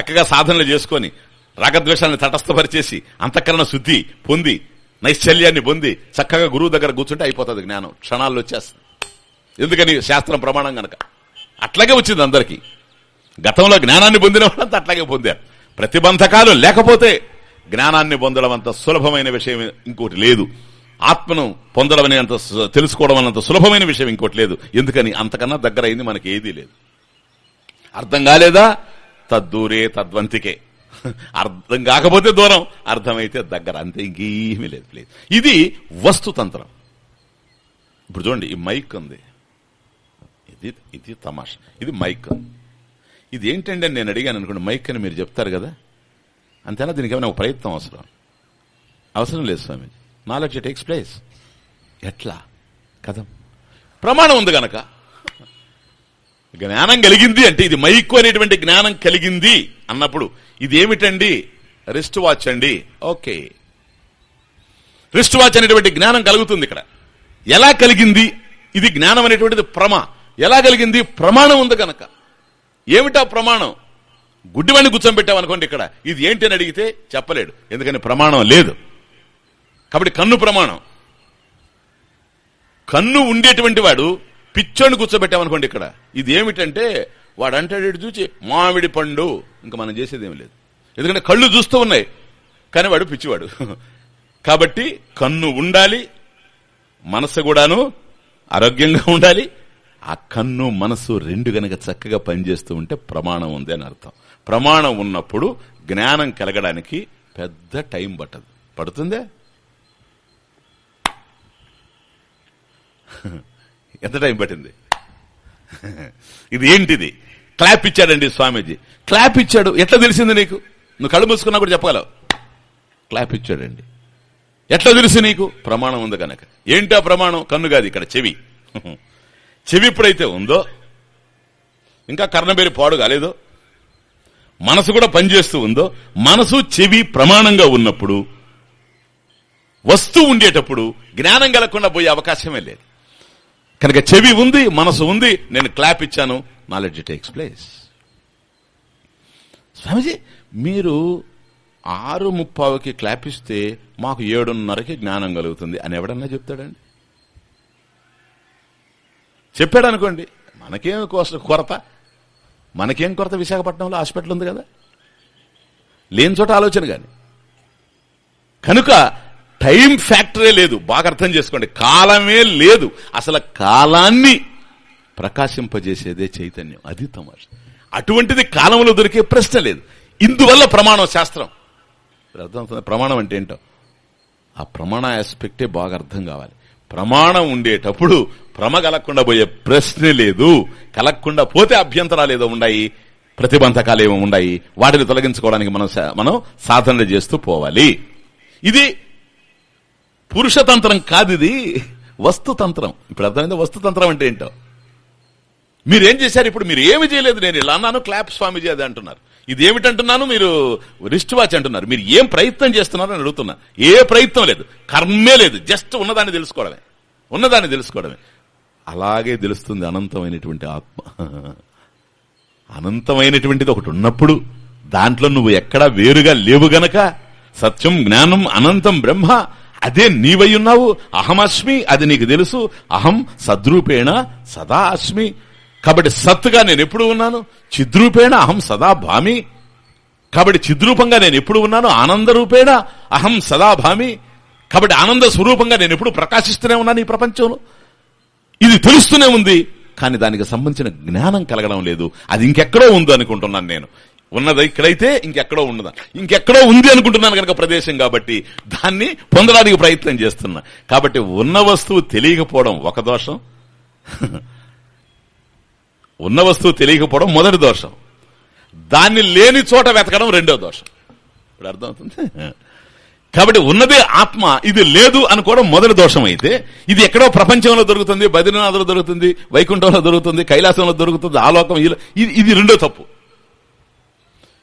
చక్కగా సాధనలు చేసుకొని రాగద్వేషాలను తటస్థపరిచేసి అంతఃకరణ శుద్ధి పొంది నైశ్చల్యాన్ని పొంది చక్కగా గురువు దగ్గర కూర్చుంటే అయిపోతుంది జ్ఞానం. క్షణాల్లో వచ్చేస్తుంది. ఎందుకని? శాస్త్రం ప్రమాణం గనక. అట్లాగే వచ్చింది అందరికీ. గతంలో జ్ఞానాన్ని పొందిన వాళ్ళంతా అట్లాగే పొందారు. ప్రతిబంధకాలు లేకపోతే జ్ఞానాన్ని పొందడం అంత సులభమైన విషయం ఇంకోటి లేదు. ఆత్మను పొందడం అనేంత తెలుసుకోవడం అన్నంత సులభమైన విషయం ఇంకోటి లేదు. ఎందుకని? అంతకన్నా దగ్గర అయింది మనకి ఏదీ లేదు. అర్థం కాలేదా? తద్దూరే తద్వంతికే. <laughs> అర్థం కాకపోతే దూరం. అర్థమైతే దగ్గర. అంతే ఇంకేమీ లేదు ప్లీజ్ ఇది వస్తుతంత్రం. ఇప్పుడు చూడండి ఈ మైక్ ఉంది. ఇది ఇది తమాష. ఇది మైక్ ఇది ఏంటండి అని నేను అడిగాను అనుకోండి మైక్ అని మీరు చెప్తారు కదా? అంతేనా? దీనికి ఏమైనా ఒక ప్రయత్నం అవసరం? అవసరం లేదు స్వామి నాలెడ్జ్ టేక్స్ ప్లేస్ ఎట్లా? కథం. ప్రమాణం ఉంది గనక. జ్ఞానం కలిగింది అంటే ఇది మైకు అనేటువంటి జ్ఞానం కలిగింది అన్నప్పుడు ఇది ఏమిటండి రిస్ట్ వాచ్ అండి. ఓకే. రిస్ట్ వాచ్ అనేటువంటి జ్ఞానం కలుగుతుంది ఇక్కడ. ఎలా కలిగింది? ఇది జ్ఞానం అనేటువంటిది ప్రమ. ఎలా కలిగింది? ప్రమాణం ఉంది గనక. ఏమిటా ప్రమాణం? గుడ్డివాణ్ణి కూర్చోబెట్టామనుకోండి ఇక్కడ. ఇది ఏంటి అని అడిగితే చెప్పలేడు. ఎందుకని ప్రమాణం లేదు. కాబట్టి కన్ను ప్రమాణం. కన్ను ఉండేటువంటి వాడు పిచ్చోని కూర్చోబెట్టామనుకోండి ఇక్కడ. ఇది ఏమిటంటే వాడు అంటాడు చూచి మామిడి పండు. ఇంకా మనం చేసేది ఏమి లేదు. ఎందుకంటే కళ్ళు చూస్తూ ఉన్నాయి. కానీ వాడు పిచ్చివాడు. <laughs> కాబట్టి కన్ను ఉండాలి మనసు కూడాను ఆరోగ్యంగా ఉండాలి. ఆ కన్ను మనసు రెండు గనక చక్కగా పనిచేస్తూ ఉంటే ప్రమాణం ఉంది అని అర్థం. ప్రమాణం ఉన్నప్పుడు జ్ఞానం కలగడానికి పెద్ద టైం పట్టదు. పడుతుందే? ఎంత టైం పట్టింది? ఇది ఏంటిది క్లాప్ ఇచ్చాడండి స్వామీజీ. క్లాప్ ఇచ్చాడు. ఎట్లా తెలిసింది నీకు? నువ్వు కళ్ళు మూసుకున్నా కూడా చెప్పగలవు. క్లాప్ ఇచ్చాడండి. ఎట్లా తెలుసు నీకు? ప్రమాణం ఉంది కనుక ఏంటి ఆ ప్రమాణం? కన్ను కాదు ఇక్కడ చెవి. చెవి ఎప్పుడైతే ఉందో ఇంకా కర్ణబేరి పాడు కాలేదో. మనసు కూడా పనిచేస్తూ ఉందో మనసు చెవి ప్రమాణంగా ఉన్నప్పుడు వస్తువు ఉండేటప్పుడు జ్ఞానం కలగకుండా పోయే అవకాశమే లేదు. కనుక చెవి ఉంది మనసు ఉంది నేను క్లాప్ ఇచ్చాను నాలెడ్జ్ టేక్స్ ప్లేస్ స్వామిజీ మీరు ఆరు ముప్పావుకి క్లాప్ ఇస్తే మాకు ఏడున్నరకి జ్ఞానం కలుగుతుంది అని ఎవడన్నా చెప్తాడండి? చెప్పాడు అనుకోండి మనకేం కొరత? మనకేం కొరత విశాఖపట్నంలో హాస్పిటల్ ఉంది కదా? లేని చోట ఆలోచన కానీ. కనుక టైం ఫ్యాక్టరే లేదు. బాగా అర్థం చేసుకోండి. కాలమే లేదు. అసలు కాలాన్ని ప్రకాశింపజేసేదే చైతన్యం. అది తమాష. అటువంటిది కాలంలో దొరికే ప్రశ్న లేదు. ఇందువల్ల ప్రమాణం శాస్త్రం. అర్థమవుతుంది. ప్రమాణం అంటే ఏంటో? ఆ ప్రమాణ ఆస్పెక్టే బాగా అర్థం కావాలి. ప్రమాణం ఉండేటప్పుడు భ్రమ కలగకుండా పోయే ప్రశ్నే లేదు. కలగకుండా పోతే అభ్యంతరాలు ఏదో ఉన్నాయి ప్రతిబంధకాలు ఏమో ఉన్నాయి వాటిని తొలగించుకోవడానికి మనం మనం సాధనలు చేస్తూ పోవాలి. ఇది పురుషతంత్రం కాదు ఇది వస్తుతంత్రం. ఇప్పుడు అర్థమైంది? వస్తుతంత్రం అంటే ఏంటో? మీరేం చేశారు? ఇప్పుడు మీరు ఏమి చేయలేదు నేను ఇలా అన్నాను క్లాప్ స్వామిజీ అది అంటున్నారు. ఇది ఏమిటంటున్నాను మీరు రిస్ట్ వాచ్ అంటున్నారు. మీరు ఏం ప్రయత్నం చేస్తున్నారు అని అడుగుతున్నా. ఏ ప్రయత్నం లేదు. కర్మే లేదు. జస్ట్ ఉన్నదాన్ని తెలుసుకోవడమే. ఉన్నదాన్ని తెలుసుకోవడమే. అలాగే తెలుస్తుంది అనంతమైనటువంటి ఆత్మ. అనంతమైనటువంటిది ఒకటి ఉన్నప్పుడు దాంట్లో నువ్వు ఎక్కడా వేరుగా లేవు గనక సత్యం జ్ఞానం అనంతం బ్రహ్మ అదే నీవయ్యున్నావు అహమస్మి అది నీకు తెలుసు అహం సద్రూపేణ సదా అస్మి. కాబట్టి సత్తుగా నేను ఎప్పుడు ఉన్నాను? చిద్రూపేణ అహం సదా భామి. కాబట్టి చిద్రూపంగా నేను ఎప్పుడు ఉన్నాను? ఆనందరూపేణ అహం సదా భామి. కాబట్టి ఆనంద స్వరూపంగా నేను ఎప్పుడు ప్రకాశిస్తూనే ఉన్నాను ఈ ప్రపంచంలో? ఇది తెలుస్తూనే ఉంది కానీ దానికి సంబంధించిన జ్ఞానం కలగడం లేదు. అది ఇంకెక్కడో ఉంది అనుకుంటున్నాను నేను. ఉన్నది ఇక్కడైతే? ఇంకెక్కడో ఉండదా ఇంకెక్కడో ఉంది అనుకుంటున్నాను కనుక ప్రదేశం కాబట్టి దాన్ని పొందడానికి ప్రయత్నం చేస్తున్నా. కాబట్టి ఉన్న వస్తువు తెలియకపోవడం ఒక దోషం. <laughs> ఉన్న వస్తువు తెలియకపోవడం మొదటి దోషం. దాన్ని లేని చోట వెతకడం రెండో దోషం. ఇప్పుడు అర్థమవుతుంది? కాబట్టి ఉన్నదే ఆత్మ ఇది లేదు అనుకోవడం మొదటి దోషం అయితే ఇది ఎక్కడో ప్రపంచంలో దొరుకుతుంది బద్రీనాథ్లో దొరుకుతుంది వైకుంఠంలో దొరుకుతుంది కైలాసంలో దొరుకుతుంది ఆలోకం ఇది ఇది రెండో తప్పు.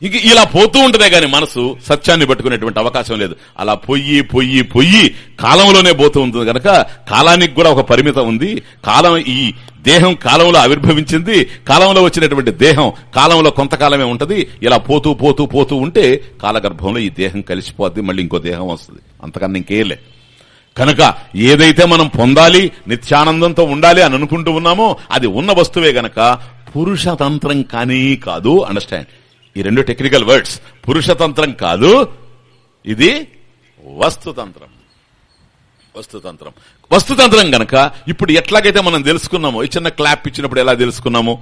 ఇంక ఇలా పోతూ ఉంటదే గాని మనసు సత్యాన్ని పట్టుకునేటువంటి అవకాశం లేదు. అలా పొయ్యి పొయ్యి పొయ్యి కాలంలోనే పోతూ ఉంటుంది కనుక కాలానికి కూడా ఒక పరిమితం ఉంది. కాలం ఈ దేహం కాలంలో ఆవిర్భవించింది. కాలంలో వచ్చినటువంటి దేహం కాలంలో కొంతకాలమే ఉంటది. ఇలా పోతూ పోతూ పోతూ ఉంటే కాలగర్భంలో ఈ దేహం కలిసిపోద్ది మళ్ళీ ఇంకో దేహం వస్తుంది. అంతకన్నా ఇంకేలే కనుక ఏదైతే మనం పొందాలి నిత్యానందంతో ఉండాలి అని అనుకుంటూ ఉన్నామో అది ఉన్న వస్తువే గనక పురుషతంత్రం కానీ కాదు. అండర్స్టాండ్ ఈ రెండు టెక్నికల్ వర్డ్స్ పురుషతంత్రం కాదు ఇది వస్తుతంత్రం వస్తుతంత్రం వస్తుతంత్రం గనక ఇప్పుడు ఎట్లాగైతే మనం తెలుసుకున్నామో ఈ చిన్న క్లాప్ ఇచ్చినప్పుడు ఎలా తెలుసుకున్నాము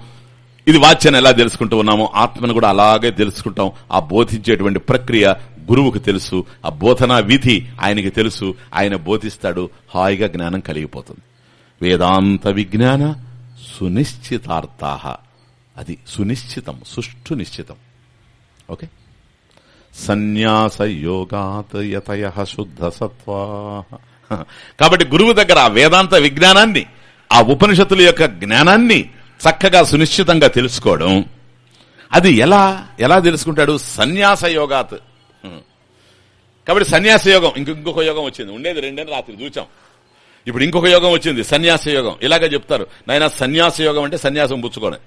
ఇది వాచ్యాన్ని ఎలా తెలుసుకుంటూ ఉన్నామో ఆత్మను కూడా అలాగే తెలుసుకుంటాం. ఆ బోధించేటువంటి ప్రక్రియ గురువుకు తెలుసు ఆ బోధనా విధి ఆయనకి తెలుసు ఆయన బోధిస్తాడు హాయిగా జ్ఞానం కలిగిపోతుంది. వేదాంత విజ్ఞాన సునిశ్చితార్థ అది సునిశ్చితం సుష్ఠు నిశ్చితం. ఓకే. సన్యాస యోగాత్ యతయ శుద్ధ సత్వా కాబట్టి గురువు దగ్గర ఆ వేదాంత విజ్ఞానాన్ని ఆ ఉపనిషత్తుల యొక్క జ్ఞానాన్ని చక్కగా సునిశ్చితంగా తెలుసుకోవడం. అది ఎలా ఎలా తెలుసుకుంటాడు? సన్యాస యోగాత్ కాబట్టి సన్యాస యోగం ఇంక ఇంకొక యోగం వచ్చింది. ఉండేది రెండని రాత్రి చూచాం ఇప్పుడు ఇంకొక యోగం వచ్చింది సన్యాస యోగం ఇలాగే చెప్తారు. నాయన సన్యాస యోగం అంటే సన్యాసం పుచ్చుకోవడం.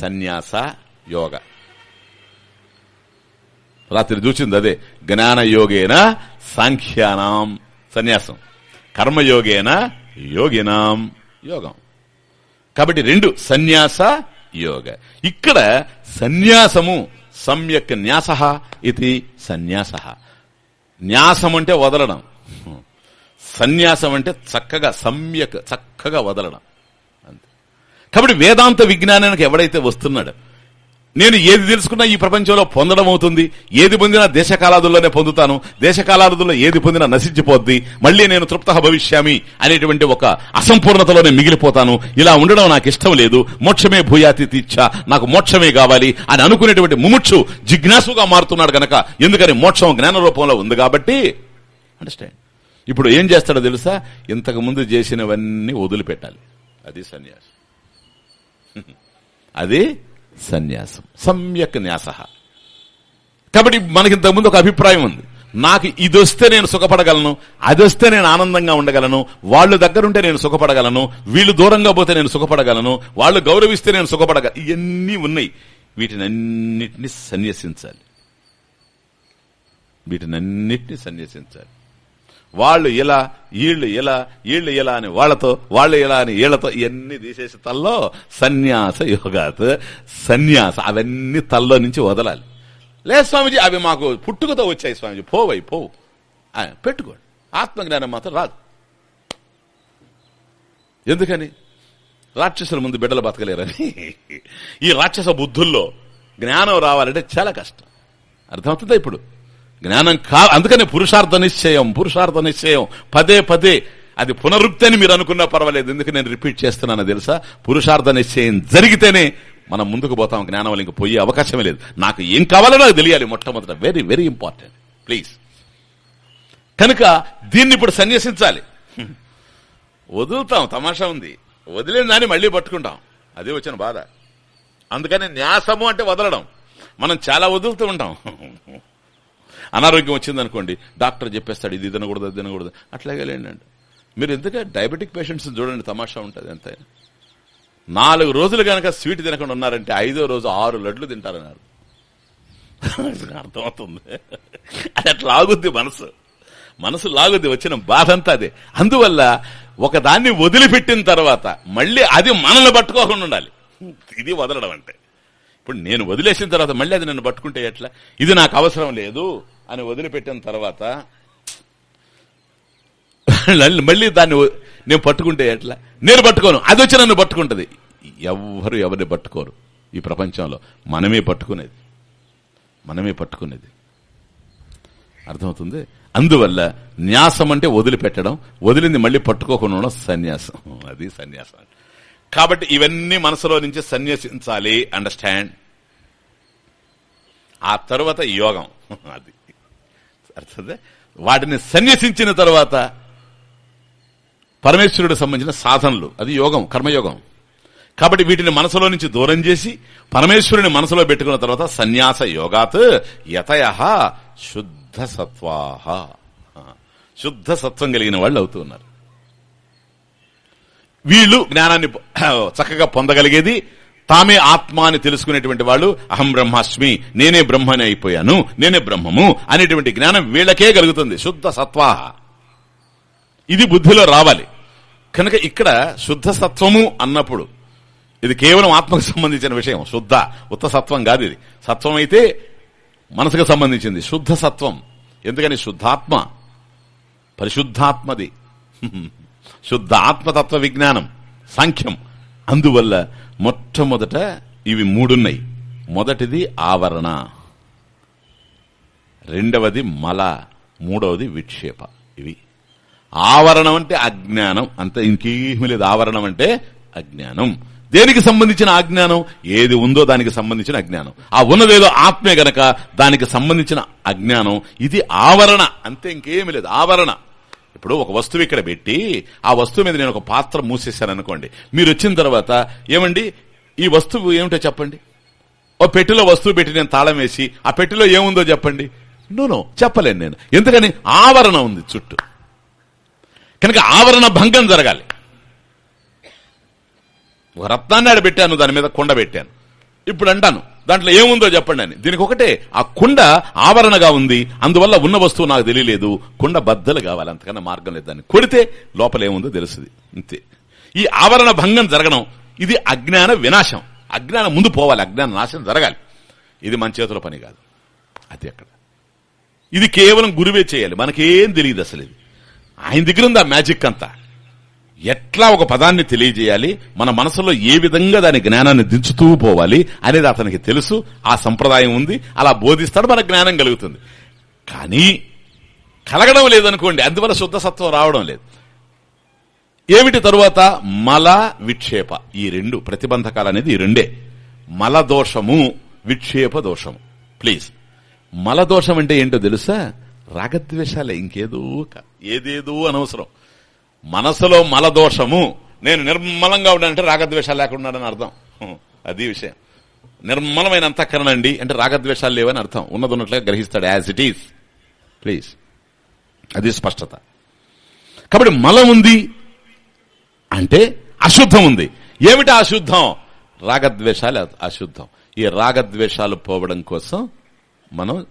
సన్యాస యోగ రాత్రి చూసింది అదే. జ్ఞానయోగేన సాంఖ్యానం. సాంఖ్యానాం సన్యాసం. కర్మయోగేన యోగినాం. యోగం. కాబట్టి రెండు సన్యాస యోగ. ఇక్కడ సన్యాసము సమ్యక్ న్యాస ఇది సన్యాస. న్యాసం అంటే వదలడం. సన్యాసం అంటే చక్కగా సమ్యక్ చక్కగా వదలడం. అంతే. కాబట్టి వేదాంత విజ్ఞానానికి ఎవడైతే వస్తున్నాడో నేను ఏది తెలుసుకున్నా ఈ ప్రపంచంలో పొందడం అవుతుంది. ఏది పొందినా దేశకాలాదుల్లోనే పొందుతాను. దేశకాలాదుల్లో ఏది పొందినా నశించిపోద్ది. మళ్ళీ నేను తృప్త భవిష్యామి అనేటువంటి ఒక అసంపూర్ణతలోనే మిగిలిపోతాను. ఇలా ఉండడం నాకు ఇష్టం లేదు. మోక్షమే భూయాతి తీచ్చ నాకు మోక్షమే కావాలి అని అనుకునేటువంటి ముముక్షు జిజ్ఞాసుగా మారుతున్నాడు గనక. ఎందుకని మోక్షం జ్ఞాన రూపంలో ఉంది కాబట్టి అండర్స్టాండ్ ఇప్పుడు ఏం చేస్తాడో తెలుసా? ఇంతకు ముందు చేసినవన్నీ వదిలిపెట్టాలి. అది సన్యాసం. <laughs> అది సన్యాసం. సమ్యక్ న్యాస కాబట్టి మనకి ఇంతకుముందు ఒక అభిప్రాయం ఉంది. నాకు ఇది వస్తే నేను సుఖపడగలను అది వస్తే నేను ఆనందంగా ఉండగలను వాళ్ళు దగ్గరుంటే నేను సుఖపడగలను వీళ్ళు దూరంగా పోతే నేను సుఖపడగలను వాళ్ళు గౌరవిస్తే నేను సుఖపడగ ఇవన్నీ ఉన్నాయి. వీటిని అన్నిటినీ సన్యసించాలి. వీటినన్నిటిని సన్యసించాలి. వాళ్ళు ఇలా వీళ్ళు ఇలా వీళ్ళు ఇలా అని వాళ్ళతో వాళ్ళు ఇలా అని వీళ్ళతో ఇవన్నీ తీసేసి తల్లో సన్యాస యోగాత్ సన్యాస అవన్నీ తల్లో నుంచి వదలాలి. లే స్వామిజీ అవి మాకు పుట్టుకతో వచ్చాయి స్వామిజీ. పోవై పోవు. పెట్టుకోండి. ఆత్మజ్ఞానం మాత్రం రాదు. ఎందుకని? రాక్షసుల ముందు బిడ్డలు బతకలేరని. ఈ రాక్షస బుద్ధుల్లో జ్ఞానం రావాలంటే చాలా కష్టం. అర్థమవుతుందా ఇప్పుడు? జ్ఞానం కా అందుకని పురుషార్థ నిశ్చయం పురుషార్థ నిశ్చయం. పదే పదే అది పునరుక్తి అని మీరు అనుకున్నా పర్వాలేదు ఎందుకు నేను రిపీట్ చేస్తున్నాను తెలుసా? పురుషార్థ నిశ్చయం జరిగితేనే మనం ముందుకు పోతాం జ్ఞానం వల్ల ఇంక పోయే అవకాశమే లేదు. నాకు ఏం కావాలో నాకు తెలియాలి మొట్టమొదట. వెరీ వెరీ ఇంపార్టెంట్ ప్లీజ్ కనుక దీన్ని ఇప్పుడు సన్యసించాలి. వదులుతాం తమాషా ఉంది. వదిలేని దాన్ని మళ్ళీ పట్టుకుంటాం. అదే వచ్చిన బాధ. అందుకని న్యాసము అంటే వదలడం. మనం చాలా వదులుతూ ఉంటాం. అనారోగ్యం వచ్చింది అనుకోండి డాక్టర్ చెప్పేస్తాడు ఇది తినకూడదు అది తినకూడదు. అట్లాగే లేండి మీరు ఎందుకంటే డయాబెటిక్ పేషెంట్స్ చూడండి తమాషా ఉంటుంది అంతే. నాలుగు రోజులు కనుక స్వీట్ తినకుండా ఉన్నారంటే ఐదో రోజు ఆరు లడ్లు తింటారన్నారు. <laughs> అర్థమవుతుంది. అది అట్లా ఆగుద్ది మనసు. మనసు లాగుద్ది వచ్చిన బాధ అంతా అదే. అందువల్ల ఒకదాన్ని వదిలిపెట్టిన తర్వాత మళ్ళీ అది మనల్ని పట్టుకోకుండా ఉండాలి. ఇది వదలడం అంటే. ఇప్పుడు నేను వదిలేసిన తర్వాత మళ్ళీ అది నన్ను పట్టుకుంటే ఎట్లా? ఇది నాకు అవసరం లేదు. అని వదిలిపెట్టిన తర్వాత మళ్ళీ దాన్ని నేను పట్టుకుంటే ఎట్లా? నేను పట్టుకోను. అది వచ్చి నన్ను పట్టుకుంటది. ఎవ్వరు ఎవరిని పట్టుకోరు ఈ ప్రపంచంలో. మనమే పట్టుకునేది. మనమే పట్టుకునేది. అర్థమవుతుంది? అందువల్ల న్యాసం అంటే వదిలిపెట్టడం వదిలింది మళ్ళీ పట్టుకోకుండా ఉండడం సన్యాసం. అది సన్యాసం కాబట్టి ఇవన్నీ మనసులో నుంచి సన్యాసించాలి. అండర్స్టాండ్? ఆ తర్వాత యోగం. అది. అర్థదే వాటిని సన్యసించిన తర్వాత పరమేశ్వరుడు సంబంధించిన సాధనలు. అది యోగం కర్మయోగం. కాబట్టి వీటిని మనసులో నుంచి దూరం చేసి పరమేశ్వరుని మనసులో పెట్టుకున్న తర్వాత సన్యాస యోగాత్ యతయ శుద్ధ సత్వాహ శుద్ధ సత్వం కలిగిన వాళ్ళు అవుతున్నారు వీళ్ళు జ్ఞానాన్ని చక్కగా పొందగలిగేది తామే ఆత్మ అని తెలుసుకునేటువంటి వాళ్ళు అహం బ్రహ్మాస్మి నేనే బ్రహ్మని అయిపోయాను నేనే బ్రహ్మము అనేటువంటి జ్ఞానం వీళ్ళకే కలుగుతుంది శుద్ధ సత్వాహ. ఇది బుద్ధిలో రావాలి. కనుక ఇక్కడ శుద్ధ సత్వము అన్నప్పుడు ఇది కేవలం ఆత్మకు సంబంధించిన విషయం శుద్ధ ఉత్త సత్వం కాదు ఇది. సత్వం అయితే మనసుకు సంబంధించింది శుద్ధ సత్వం. ఎందుకని? శుద్ధాత్మ. పరిశుద్ధాత్మది. <laughs> శుద్ధ ఆత్మతత్వ విజ్ఞానం సాంఖ్యం. అందువల్ల మొట్టమొదట ఇవి మూడున్నాయి. మొదటిది ఆవరణ. రెండవది మల. మూడవది విక్షేప. ఇవి. ఆవరణం అంటే అజ్ఞానం. అంత ఇంకేమీ లేదు. ఆవరణం అంటే అజ్ఞానం. దేనికి సంబంధించిన అజ్ఞానం? ఏది ఉందో దానికి సంబంధించిన అజ్ఞానం. ఆ ఉన్నదేదో ఆత్మే గనక దానికి సంబంధించిన అజ్ఞానం. ఇది ఆవరణ. అంతే ఇంకేమీ లేదు. ఆవరణ. ఇప్పుడు ఒక వస్తువు ఇక్కడ పెట్టి ఆ వస్తువు మీద నేను ఒక పాత్ర మూసేశాను అనుకోండి. మీరు వచ్చిన తర్వాత ఏమండి? ఈ వస్తువు ఏమిటో చెప్పండి. ఓ పెట్టిలో వస్తువు పెట్టి నేను తాళం వేసి ఆ పెట్టిలో ఏముందో చెప్పండి. నో చెప్పలేను నేను. ఎందుకని? ఆవరణ ఉంది చుట్టూ. కనుక ఆవరణ భంగం జరగాలి. ఒక రత్నాన్ని ఆడ పెట్టాను దాని మీద కొండ పెట్టాను. ఇప్పుడు అంటాను దాంట్లో ఏముందో చెప్పండి అని. దీనికి ఒకటే ఆ కుండ ఆవరణగా ఉంది అందువల్ల ఉన్న వస్తువు నాకు తెలియలేదు కుండ బద్దలు కావాలి అంతకన్నా మార్గం లేదు దాన్ని. కొడితే లోపలేముందో తెలుస్తుంది అంతే ఈ ఆవరణ భంగం జరగడం ఇది అజ్ఞాన వినాశం. అజ్ఞానం ముందు పోవాలి అజ్ఞాన నాశనం జరగాలి. ఇది మన చేతుల పని కాదు. అది అక్కడ. ఇది కేవలం గురువే చేయాలి మనకేం తెలియదు అసలు ఇది. ఆయన దగ్గర ఉంది ఆ మ్యాజిక్ అంతా. ఎట్లా ఒక పదాన్ని తెలియజేయాలి? మన మనసులో ఏ విధంగా దాని జ్ఞానాన్ని దించుతూ పోవాలి అనేది అతనికి తెలుసు. ఆ సంప్రదాయం ఉంది. అలా బోధిస్తాడు మన జ్ఞానం కలుగుతుంది. కానీ కలగడం లేదనుకోండి. అందువల్ల శుద్ధ సత్వం రావడం లేదు. ఏమిటి తరువాత? మల విక్షేప. ఈ రెండు ప్రతిబంధకాలు అనేది ఈ రెండే. మల దోషము విక్షేప దోషము. ప్లీజ్. మల దోషం అంటే ఏంటో తెలుసా? రాగద్వేషాలే ఇంకేదో ఏదేదో అనవసరం. మనసులో మలదోషము. నేను నిర్మలంగా ఉన్నానంటే రాగద్వేషాలు లేకుండా అర్థం. అది విషయం. నిర్మలమైన అంతఃకరణ అండి అంటే రాగద్వేషాలు లేవని అర్థం. ఉన్నది ఉన్నట్లుగా గ్రహిస్తాడు యాజ్ ఇట్ ఈస్ ప్లీజ్ అది స్పష్టత. కాబట్టి మలం ఉంది అంటే అశుద్ధం ఉంది. ఏమిటి అశుద్ధం? రాగద్వేషాలు అశుద్ధం. ఈ రాగద్వేషాలు పోవడం కోసం మనం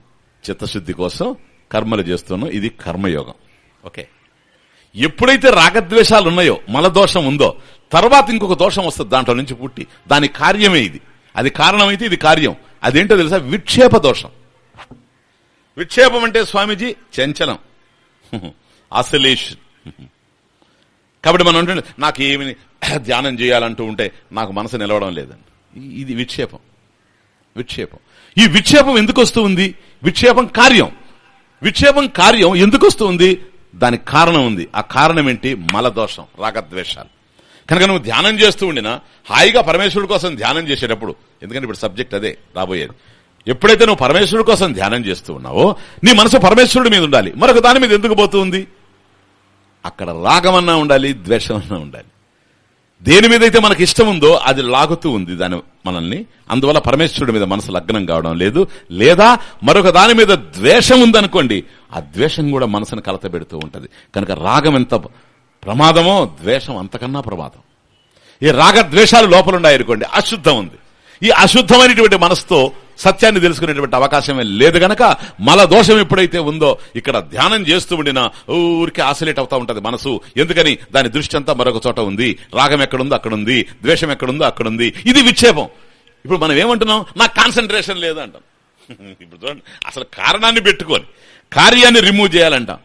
చిత్తశుద్ధి కోసం కర్మలు చేస్తున్నాం. ఇది కర్మయోగం. ఓకే. ఎప్పుడైతే రాగద్వేషాలు ఉన్నాయో మల దోషం ఉందో తర్వాత ఇంకొక దోషం వస్తుంది దాంట్లో నుంచి పుట్టి దాని కార్యమే ఇది. అది కారణమైతే ఇది కార్యం. అదేంటో తెలుసా? విక్షేప దోషం. విక్షేపం అంటే స్వామీజీ చంచలం. <laughs> అసలేషన్. <laughs> కాబట్టి మనం అంటే నాకు ఏమి ధ్యానం చేయాలంటూ ఉంటే నాకు మనసు నిలవడం లేదండి. ఇది విక్షేపం. విక్షేపం. ఈ విక్షేపం ఎందుకు వస్తుంది విక్షేపం కార్యం. విక్షేపం కార్యం ఎందుకు వస్తుంది దానికి కారణం ఉంది. ఆ కారణం ఏంటి? మలదోషం రాగద్వేషాలు. కనుక నువ్వు ధ్యానం చేస్తూ ఉండినా హాయిగా పరమేశ్వరుడి కోసం ధ్యానం చేసేటప్పుడు ఎందుకంటే ఇప్పుడు సబ్జెక్ట్ అదే రాబోయేది. ఎప్పుడైతే నువ్వు పరమేశ్వరుడి కోసం ధ్యానం చేస్తూ ఉన్నావో నీ మనసు పరమేశ్వరుడి మీద ఉండాలి. మరొక దాని మీద ఎందుకు పోతుంది అక్కడ రాగమన్నా ఉండాలి ద్వేషమన్నా ఉండాలి. దేని మీద అయితే మనకి ఇష్టం ఉందో అది లాగుతూ ఉంది దాని మనల్ని. అందువల్ల పరమేశ్వరుడి మీద మనసు లగ్నం కావడం లేదు. లేదా మరొక దాని మీద ద్వేషం ఉందనుకోండి ఆ ద్వేషం కూడా మనసును కలతబెడుతూ ఉంటుంది. కనుక రాగం ఎంత ప్రమాదమో ద్వేషం అంతకన్నా ప్రమాదం. ఈ రాగ ద్వేషాలు అశుద్ధం ఉంది. ఈ అశుద్ధమైనటువంటి మనసుతో సత్యాన్ని తెలుసుకునేటువంటి అవకాశమే లేదు గనక మల దోషం ఎప్పుడైతే ఉందో ఇక్కడ ధ్యానం చేస్తూ ఉండినా ఊరికి ఆసిలేట్ అవుతా ఉంటది మనసు. ఎందుకని? దాని దృష్టి అంతా మరొక చోట ఉంది. రాగం ఎక్కడుందో అక్కడ ఉంది ద్వేషం ఎక్కడుందో అక్కడ ఉంది ఇది విక్షేపం. ఇప్పుడు మనం ఏమంటున్నాం? నాకు కాన్సన్ట్రేషన్ లేదు అంటాం ఇప్పుడు చూడండి అసలు కారణాన్ని పెట్టుకొని కార్యాన్ని రిమూవ్ చేయాలంటాం.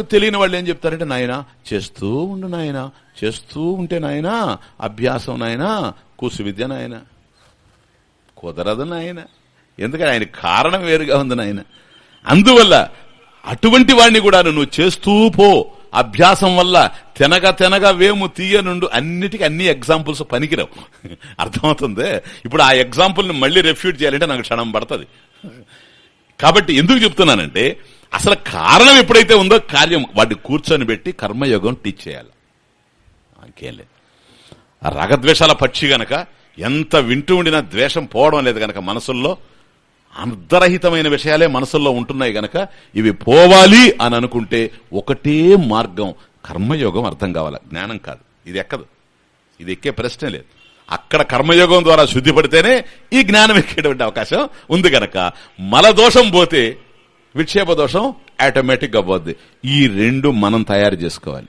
తెలియని వాళ్ళు ఏం చెప్తారంటే నాయన చేస్తూ ఉండు నాయన. చేస్తూ ఉంటే నాయన. అభ్యాసం నాయన. కూసు విద్య నాయనా. కుదరదు నాయన. ఎందుకని ఆయన కారణం వేరుగా ఉంది నాయన. అందువల్ల అటువంటి వాడిని కూడా నువ్వు చేస్తూ పో. అభ్యాసం వల్ల తినగ తినగ వేము తీయనుండు అన్నిటికీ అన్ని ఎగ్జాంపుల్స్ పనికిరావు. అర్థమవుతుంది? ఇప్పుడు ఆ ఎగ్జాంపుల్ని మళ్ళీ రెఫ్యూట్ చేయాలంటే నాకు క్షణం పడుతుంది. కాబట్టి ఎందుకు చెప్తున్నానంటే అసలు కారణం ఎప్పుడైతే ఉందో కార్యం వాటిని కూర్చొని పెట్టి కర్మయోగం టీచ్ చేయాలి. ఇంకేం లేదు. రాగద్వేషాల పక్షి గనక ఎంత వింటూ ఉండినా ద్వేషం పోవడం లేదు గనక మనసుల్లో. అర్ధరహితమైన విషయాలే మనసుల్లో ఉంటున్నాయి గనక ఇవి పోవాలి అని అనుకుంటే ఒకటే మార్గం కర్మయోగం అర్థం కావాలి. జ్ఞానం కాదు. ఇది ఎక్కదు. ఇది ఎక్కే ప్రశ్నే లేదు. అక్కడ కర్మయోగం ద్వారా శుద్ధి పడితేనే ఈ జ్ఞానం ఎక్కేటువంటి అవకాశం ఉంది గనక. మల దోషం పోతే విక్షేప దోషం ఆటోమేటిక్గా పోద్ది. ఈ రెండు మనం తయారు చేసుకోవాలి.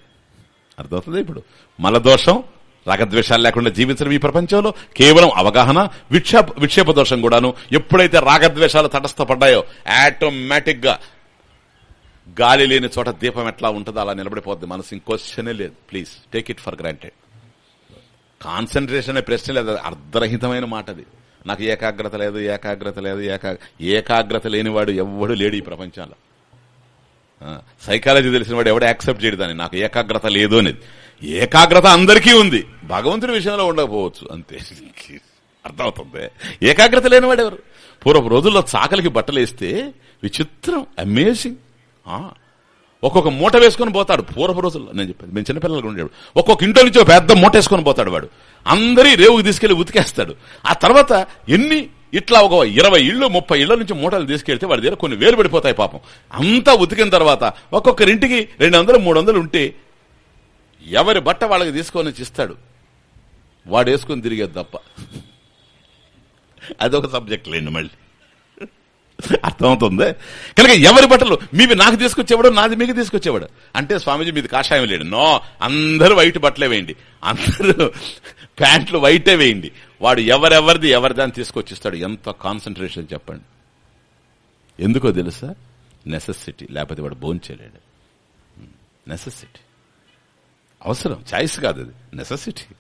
అర్థమవుతుంది ఇప్పుడు? మలదోషం రాగద్వేషాలు లేకుండా జీవించడం ఈ ప్రపంచంలో కేవలం అవగాహన విక్షేప విక్షేప దోషం కూడాను. ఎప్పుడైతే రాగద్వేషాలు తటస్థపడ్డాయో ఆటోమేటిక్గా గాలి లేని చోట దీపం ఎట్లా ఉంటుందో అలా నిలబడిపోద్ది మనసు. ఇంకొశ్చనే లేదు. Please take it for granted concentration అనే ప్రశ్న లేదు. అర్ధరహితమైన మాట అది. నాకు ఏకాగ్రత లేదు ఏకాగ్రత లేదు ఏకా ఏకాగ్రత లేనివాడు ఎవ్వడు లేడు ఈ ప్రపంచంలో. సైకాలజీ తెలిసిన వాడు ఎవడు యాక్సెప్ట్ చేయడు దాన్ని. నాకు ఏకాగ్రత లేదు అనేది. ఏకాగ్రత అందరికీ ఉంది. భగవంతుడి విషయంలో ఉండకపోవచ్చు. అంతే. అర్థమవుతుంది? ఏకాగ్రత లేనివాడు ఎవరు? పూర్వపు రోజుల్లో చాకలికి బట్టలేస్తే విచిత్రం అమేజింగ్ ఒక్కొక్క మూట వేసుకొని పోతాడు పూర్వపు రోజుల్లో. నేను చెప్పాను మేము చిన్నపిల్లలు ఉండేవాడు. ఒక్కొక్క ఇంట్లో నుంచి ఒక పెద్ద మూట వేసుకొని పోతాడు వాడు. అందరి రేవుకి తీసుకెళ్ళి ఉతికేస్తాడు. ఆ తర్వాత ఎన్ని ఇట్లా ఒక ఇరవై ఇళ్ళు ముప్పై ఇళ్ళ నుంచి మూటలు తీసుకెళ్తే వాడి దగ్గర కొన్ని వేలు పడిపోతాయి పాపం. అంతా ఉతికిన తర్వాత ఒక్కొక్కరింటికి రెండు వందలు మూడు వందలు ఉంటే ఎవరి బట్ట వాళ్ళకి తీసుకొని ఇస్తాడు. వాడు వేసుకొని తిరిగేది తప్ప. అదొక సబ్జెక్ట్ లేండి మళ్ళీ. అర్థమవుతుంది? కనుక ఎవరి బట్టలు? మీవి నాకు తీసుకొచ్చేవాడు నాది మీకు తీసుకొచ్చేవాడు. అంటే స్వామీజీ మీది కాషాయం లేడు. నో అందరూ వైట్ బట్టలే వేయండి. అందరూ ప్యాంట్లు వైటే వేయండి. వాడు ఎవరెవరిది ఎవరిదాన్ని తీసుకొచ్చిస్తాడు ఎంత కాన్సన్ట్రేషన్ చెప్పండి. ఎందుకో తెలుసా? నెసెసిటీ లేకపోతే వాడు భోంచలేడు నెసెసిటీ hmm. అవసరం. చాయిస్ కాదు అది. నెససిటీ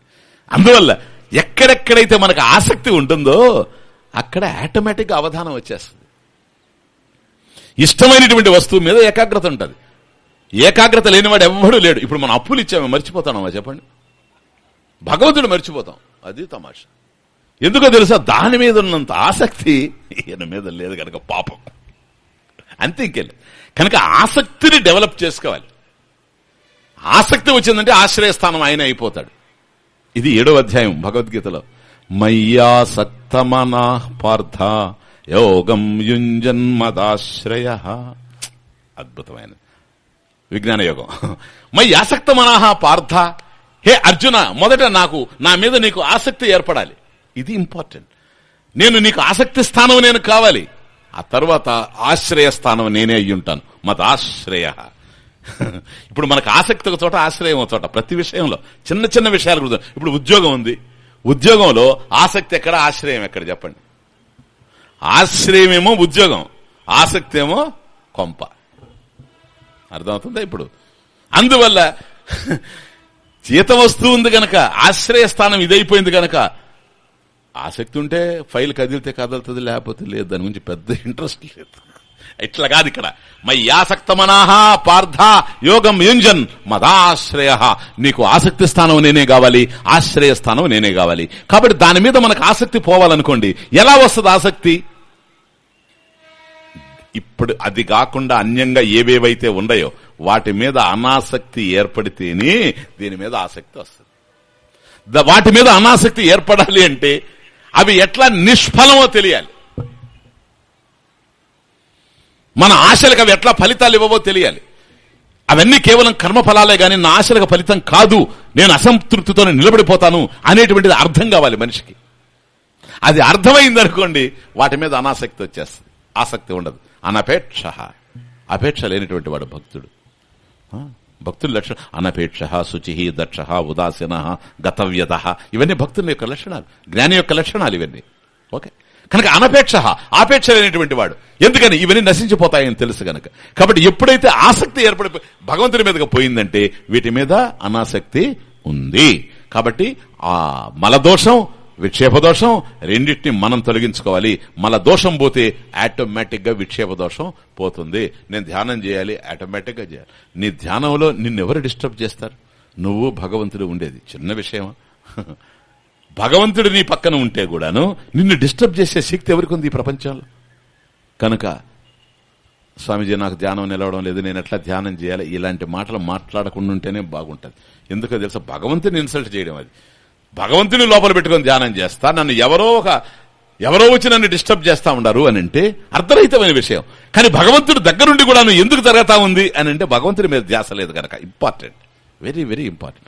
అందువల్ల ఎక్కడెక్కడైతే మనకు ఆసక్తి ఉంటుందో అక్కడ ఆటోమేటిక్ అవధానం వచ్చేస్తుంది. ఇష్టమైనటువంటి వస్తువు మీద ఏకాగ్రత ఉంటుంది. ఏకాగ్రత లేనివాడు ఎవ్వడూ లేడు. ఇప్పుడు మనం అప్పులు ఇచ్చాము? మర్చిపోతామా? చెప్పండి. భగవంతుడు మర్చిపోతాం. అది తమాషా. ఎందుకో తెలుసా? దాని మీద ఉన్నంత ఆసక్తి ఈయన మీద లేదు కనుక పాపం. అంతే ఇంకెళ్ళి. కనుక ఆసక్తిని డెవలప్ చేసుకోవాలి. ఆసక్తి వచ్చిందంటే ఆశ్రయస్థానం ఆయన అయిపోతాడు. ఇది ఏడవ అధ్యాయం భగవద్గీతలో. మయ్యాసక్తమనా పార్థ యోగం యుంజన్మదాశ్రయ అద్భుతమైన విజ్ఞాన యోగం. మై ఆసక్త మనాహ పార్థ హే అర్జున మొదట నాకు నా మీద నీకు ఆసక్తి ఏర్పడాలి. ఇది ఇంపార్టెంట్. నేను నీకు ఆసక్తి స్థానం నేను కావాలి. ఆ తర్వాత ఆశ్రయ స్థానం నేనే అయ్యి ఉంటాను మతాశ్రయ <laughs> ఇప్పుడు మనకు ఆసక్తి ఒక చోట ఆశ్రయం ఒక చోట. ప్రతి విషయంలో చిన్న చిన్న విషయాలు కూడా ఇప్పుడు ఉద్యోగం ఉంది. ఉద్యోగంలో ఆసక్తి ఎక్కడ ఆశ్రయం ఎక్కడ చెప్పండి? ఆశ్రయమేమో ఉద్యోగం ఆసక్తి ఏమో కొంప. అర్థమవుతుందా ఇప్పుడు? అందువల్ల <laughs> జీతం వస్తూ ఉంది గనక ఆశ్రయస్థానం ఇదైపోయింది గనక ఆసక్తి ఉంటే ఫైల్ కదిలితే కదులుతుంది లేకపోతే లేదు దాని గురించి పెద్ద ఇంట్రెస్ట్ లేదు. ఇట్లా కాదు ఇక్కడ. మై ఆసక్తమనాహ పార్థ యోగం యుంజన్ మదాశ్రయ. నీకు ఆసక్తి స్థానం నేనే కావాలి ఆశ్రయ స్థానం నేనే కావాలి. కాబట్టి దాని మీద మనకు ఆసక్తి పోవాలనుకోండి. ఎలా వస్తుంది ఆసక్తి? ఇప్పుడు అది కాకుండా అన్యంగా ఏవేవైతే ఉన్నాయో వాటి మీద అనాసక్తి ఏర్పడితేనే దీని మీద ఆసక్తి వస్తుంది. వాటి మీద అనాసక్తి ఏర్పడాలి అంటే అవి ఎట్లా నిష్ఫలమో తెలియాలి. మన ఆశలకు అవి ఎట్లా ఫలితాలు ఇవ్వవో తెలియాలి. అవన్నీ కేవలం కర్మఫలాలే కానీ నా ఆశలకు ఫలితం కాదు నేను అసంతృప్తితో నిలబడిపోతాను అనేటువంటిది అర్థం కావాలి మనిషికి. అది అర్థమైందనుకోండి వాటి మీద అనాసక్తి వచ్చేస్తుంది. ఆసక్తి ఉండదు. అనపేక్ష. అపేక్ష లేనిటువంటి వాడు భక్తుడు. ఆ, భక్తుల లక్షణం అనపేక్ష శుచి దక్ష ఉదాసీన గతవ్యత. ఇవన్నీ భక్తుల యొక్క లక్షణాలు. జ్ఞాని యొక్క లక్షణాలు ఇవన్నీ. ఓకే? కనుక అనపేక్ష ఆపేక్ష లేనటువంటి వాడు. ఎందుకని? ఇవన్నీ నశించిపోతాయని తెలుసు గనక. కాబట్టి ఎప్పుడైతే ఆసక్తి ఏర్పడి భగవంతుని మీదకి పోయిందంటే వీటి మీద అనాసక్తి ఉంది. కాబట్టి ఆ మలదోషం విక్షేప దోషం రెండింటిని మనం తొలగించుకోవాలి. మల దోషం పోతే ఆటోమేటిక్గా విక్షేప దోషం పోతుంది. నేను ధ్యానం చేయాలి ఆటోమేటిక్గా చేయాలి. నీ ధ్యానంలో నిన్నెవరు డిస్టర్బ్ చేస్తారు? నువ్వు భగవంతుడు ఉండేది. చిన్న విషయమా? భగవంతుడు నీ పక్కన ఉంటే కూడాను నిన్ను డిస్టర్బ్ చేసే శక్తి ఎవరికి ఉంది ఈ ప్రపంచంలో? కనుక స్వామీజీ నాకు ధ్యానం నిలవడం లేదు నేను ఎట్లా ధ్యానం చేయాలి? ఇలాంటి మాటలు మాట్లాడకుండా ఉంటేనే బాగుంటది. ఎందుకో తెలుసా భగవంతుని ఇన్సల్ట్ చేయడం అది. భగవంతుని లోపల పెట్టుకొని ధ్యానం చేస్తా నన్ను ఎవరో ఒక ఎవరో వచ్చి నన్ను డిస్టర్బ్ చేస్తా ఉండారు అని అంటే అర్థరహితమైన విషయం. కానీ భగవంతుడు దగ్గరుండి కూడా నువ్వు ఎందుకు జరుగుతా ఉంది అని అంటే భగవంతుడి మీద ధ్యాస లేదు కనుక ఇంపార్టెంట్ వెరీ వెరీ ఇంపార్టెంట్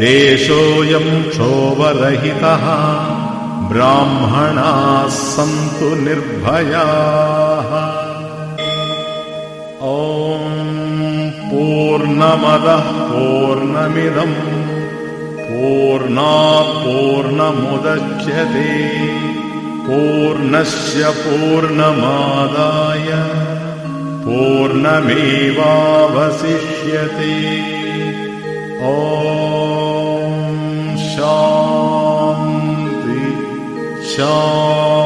देशोऽयम् क्षोभरहितः ब्राह्मणाः सन्तु निर्भयाः। ॐ पूर्णमदः पूर्णमिदम् पूर्णात् पूर्णमुदच्यते पूर्णस्य पूर्णमादाय पूर्णमेवावशिष्यते। ॐ 笑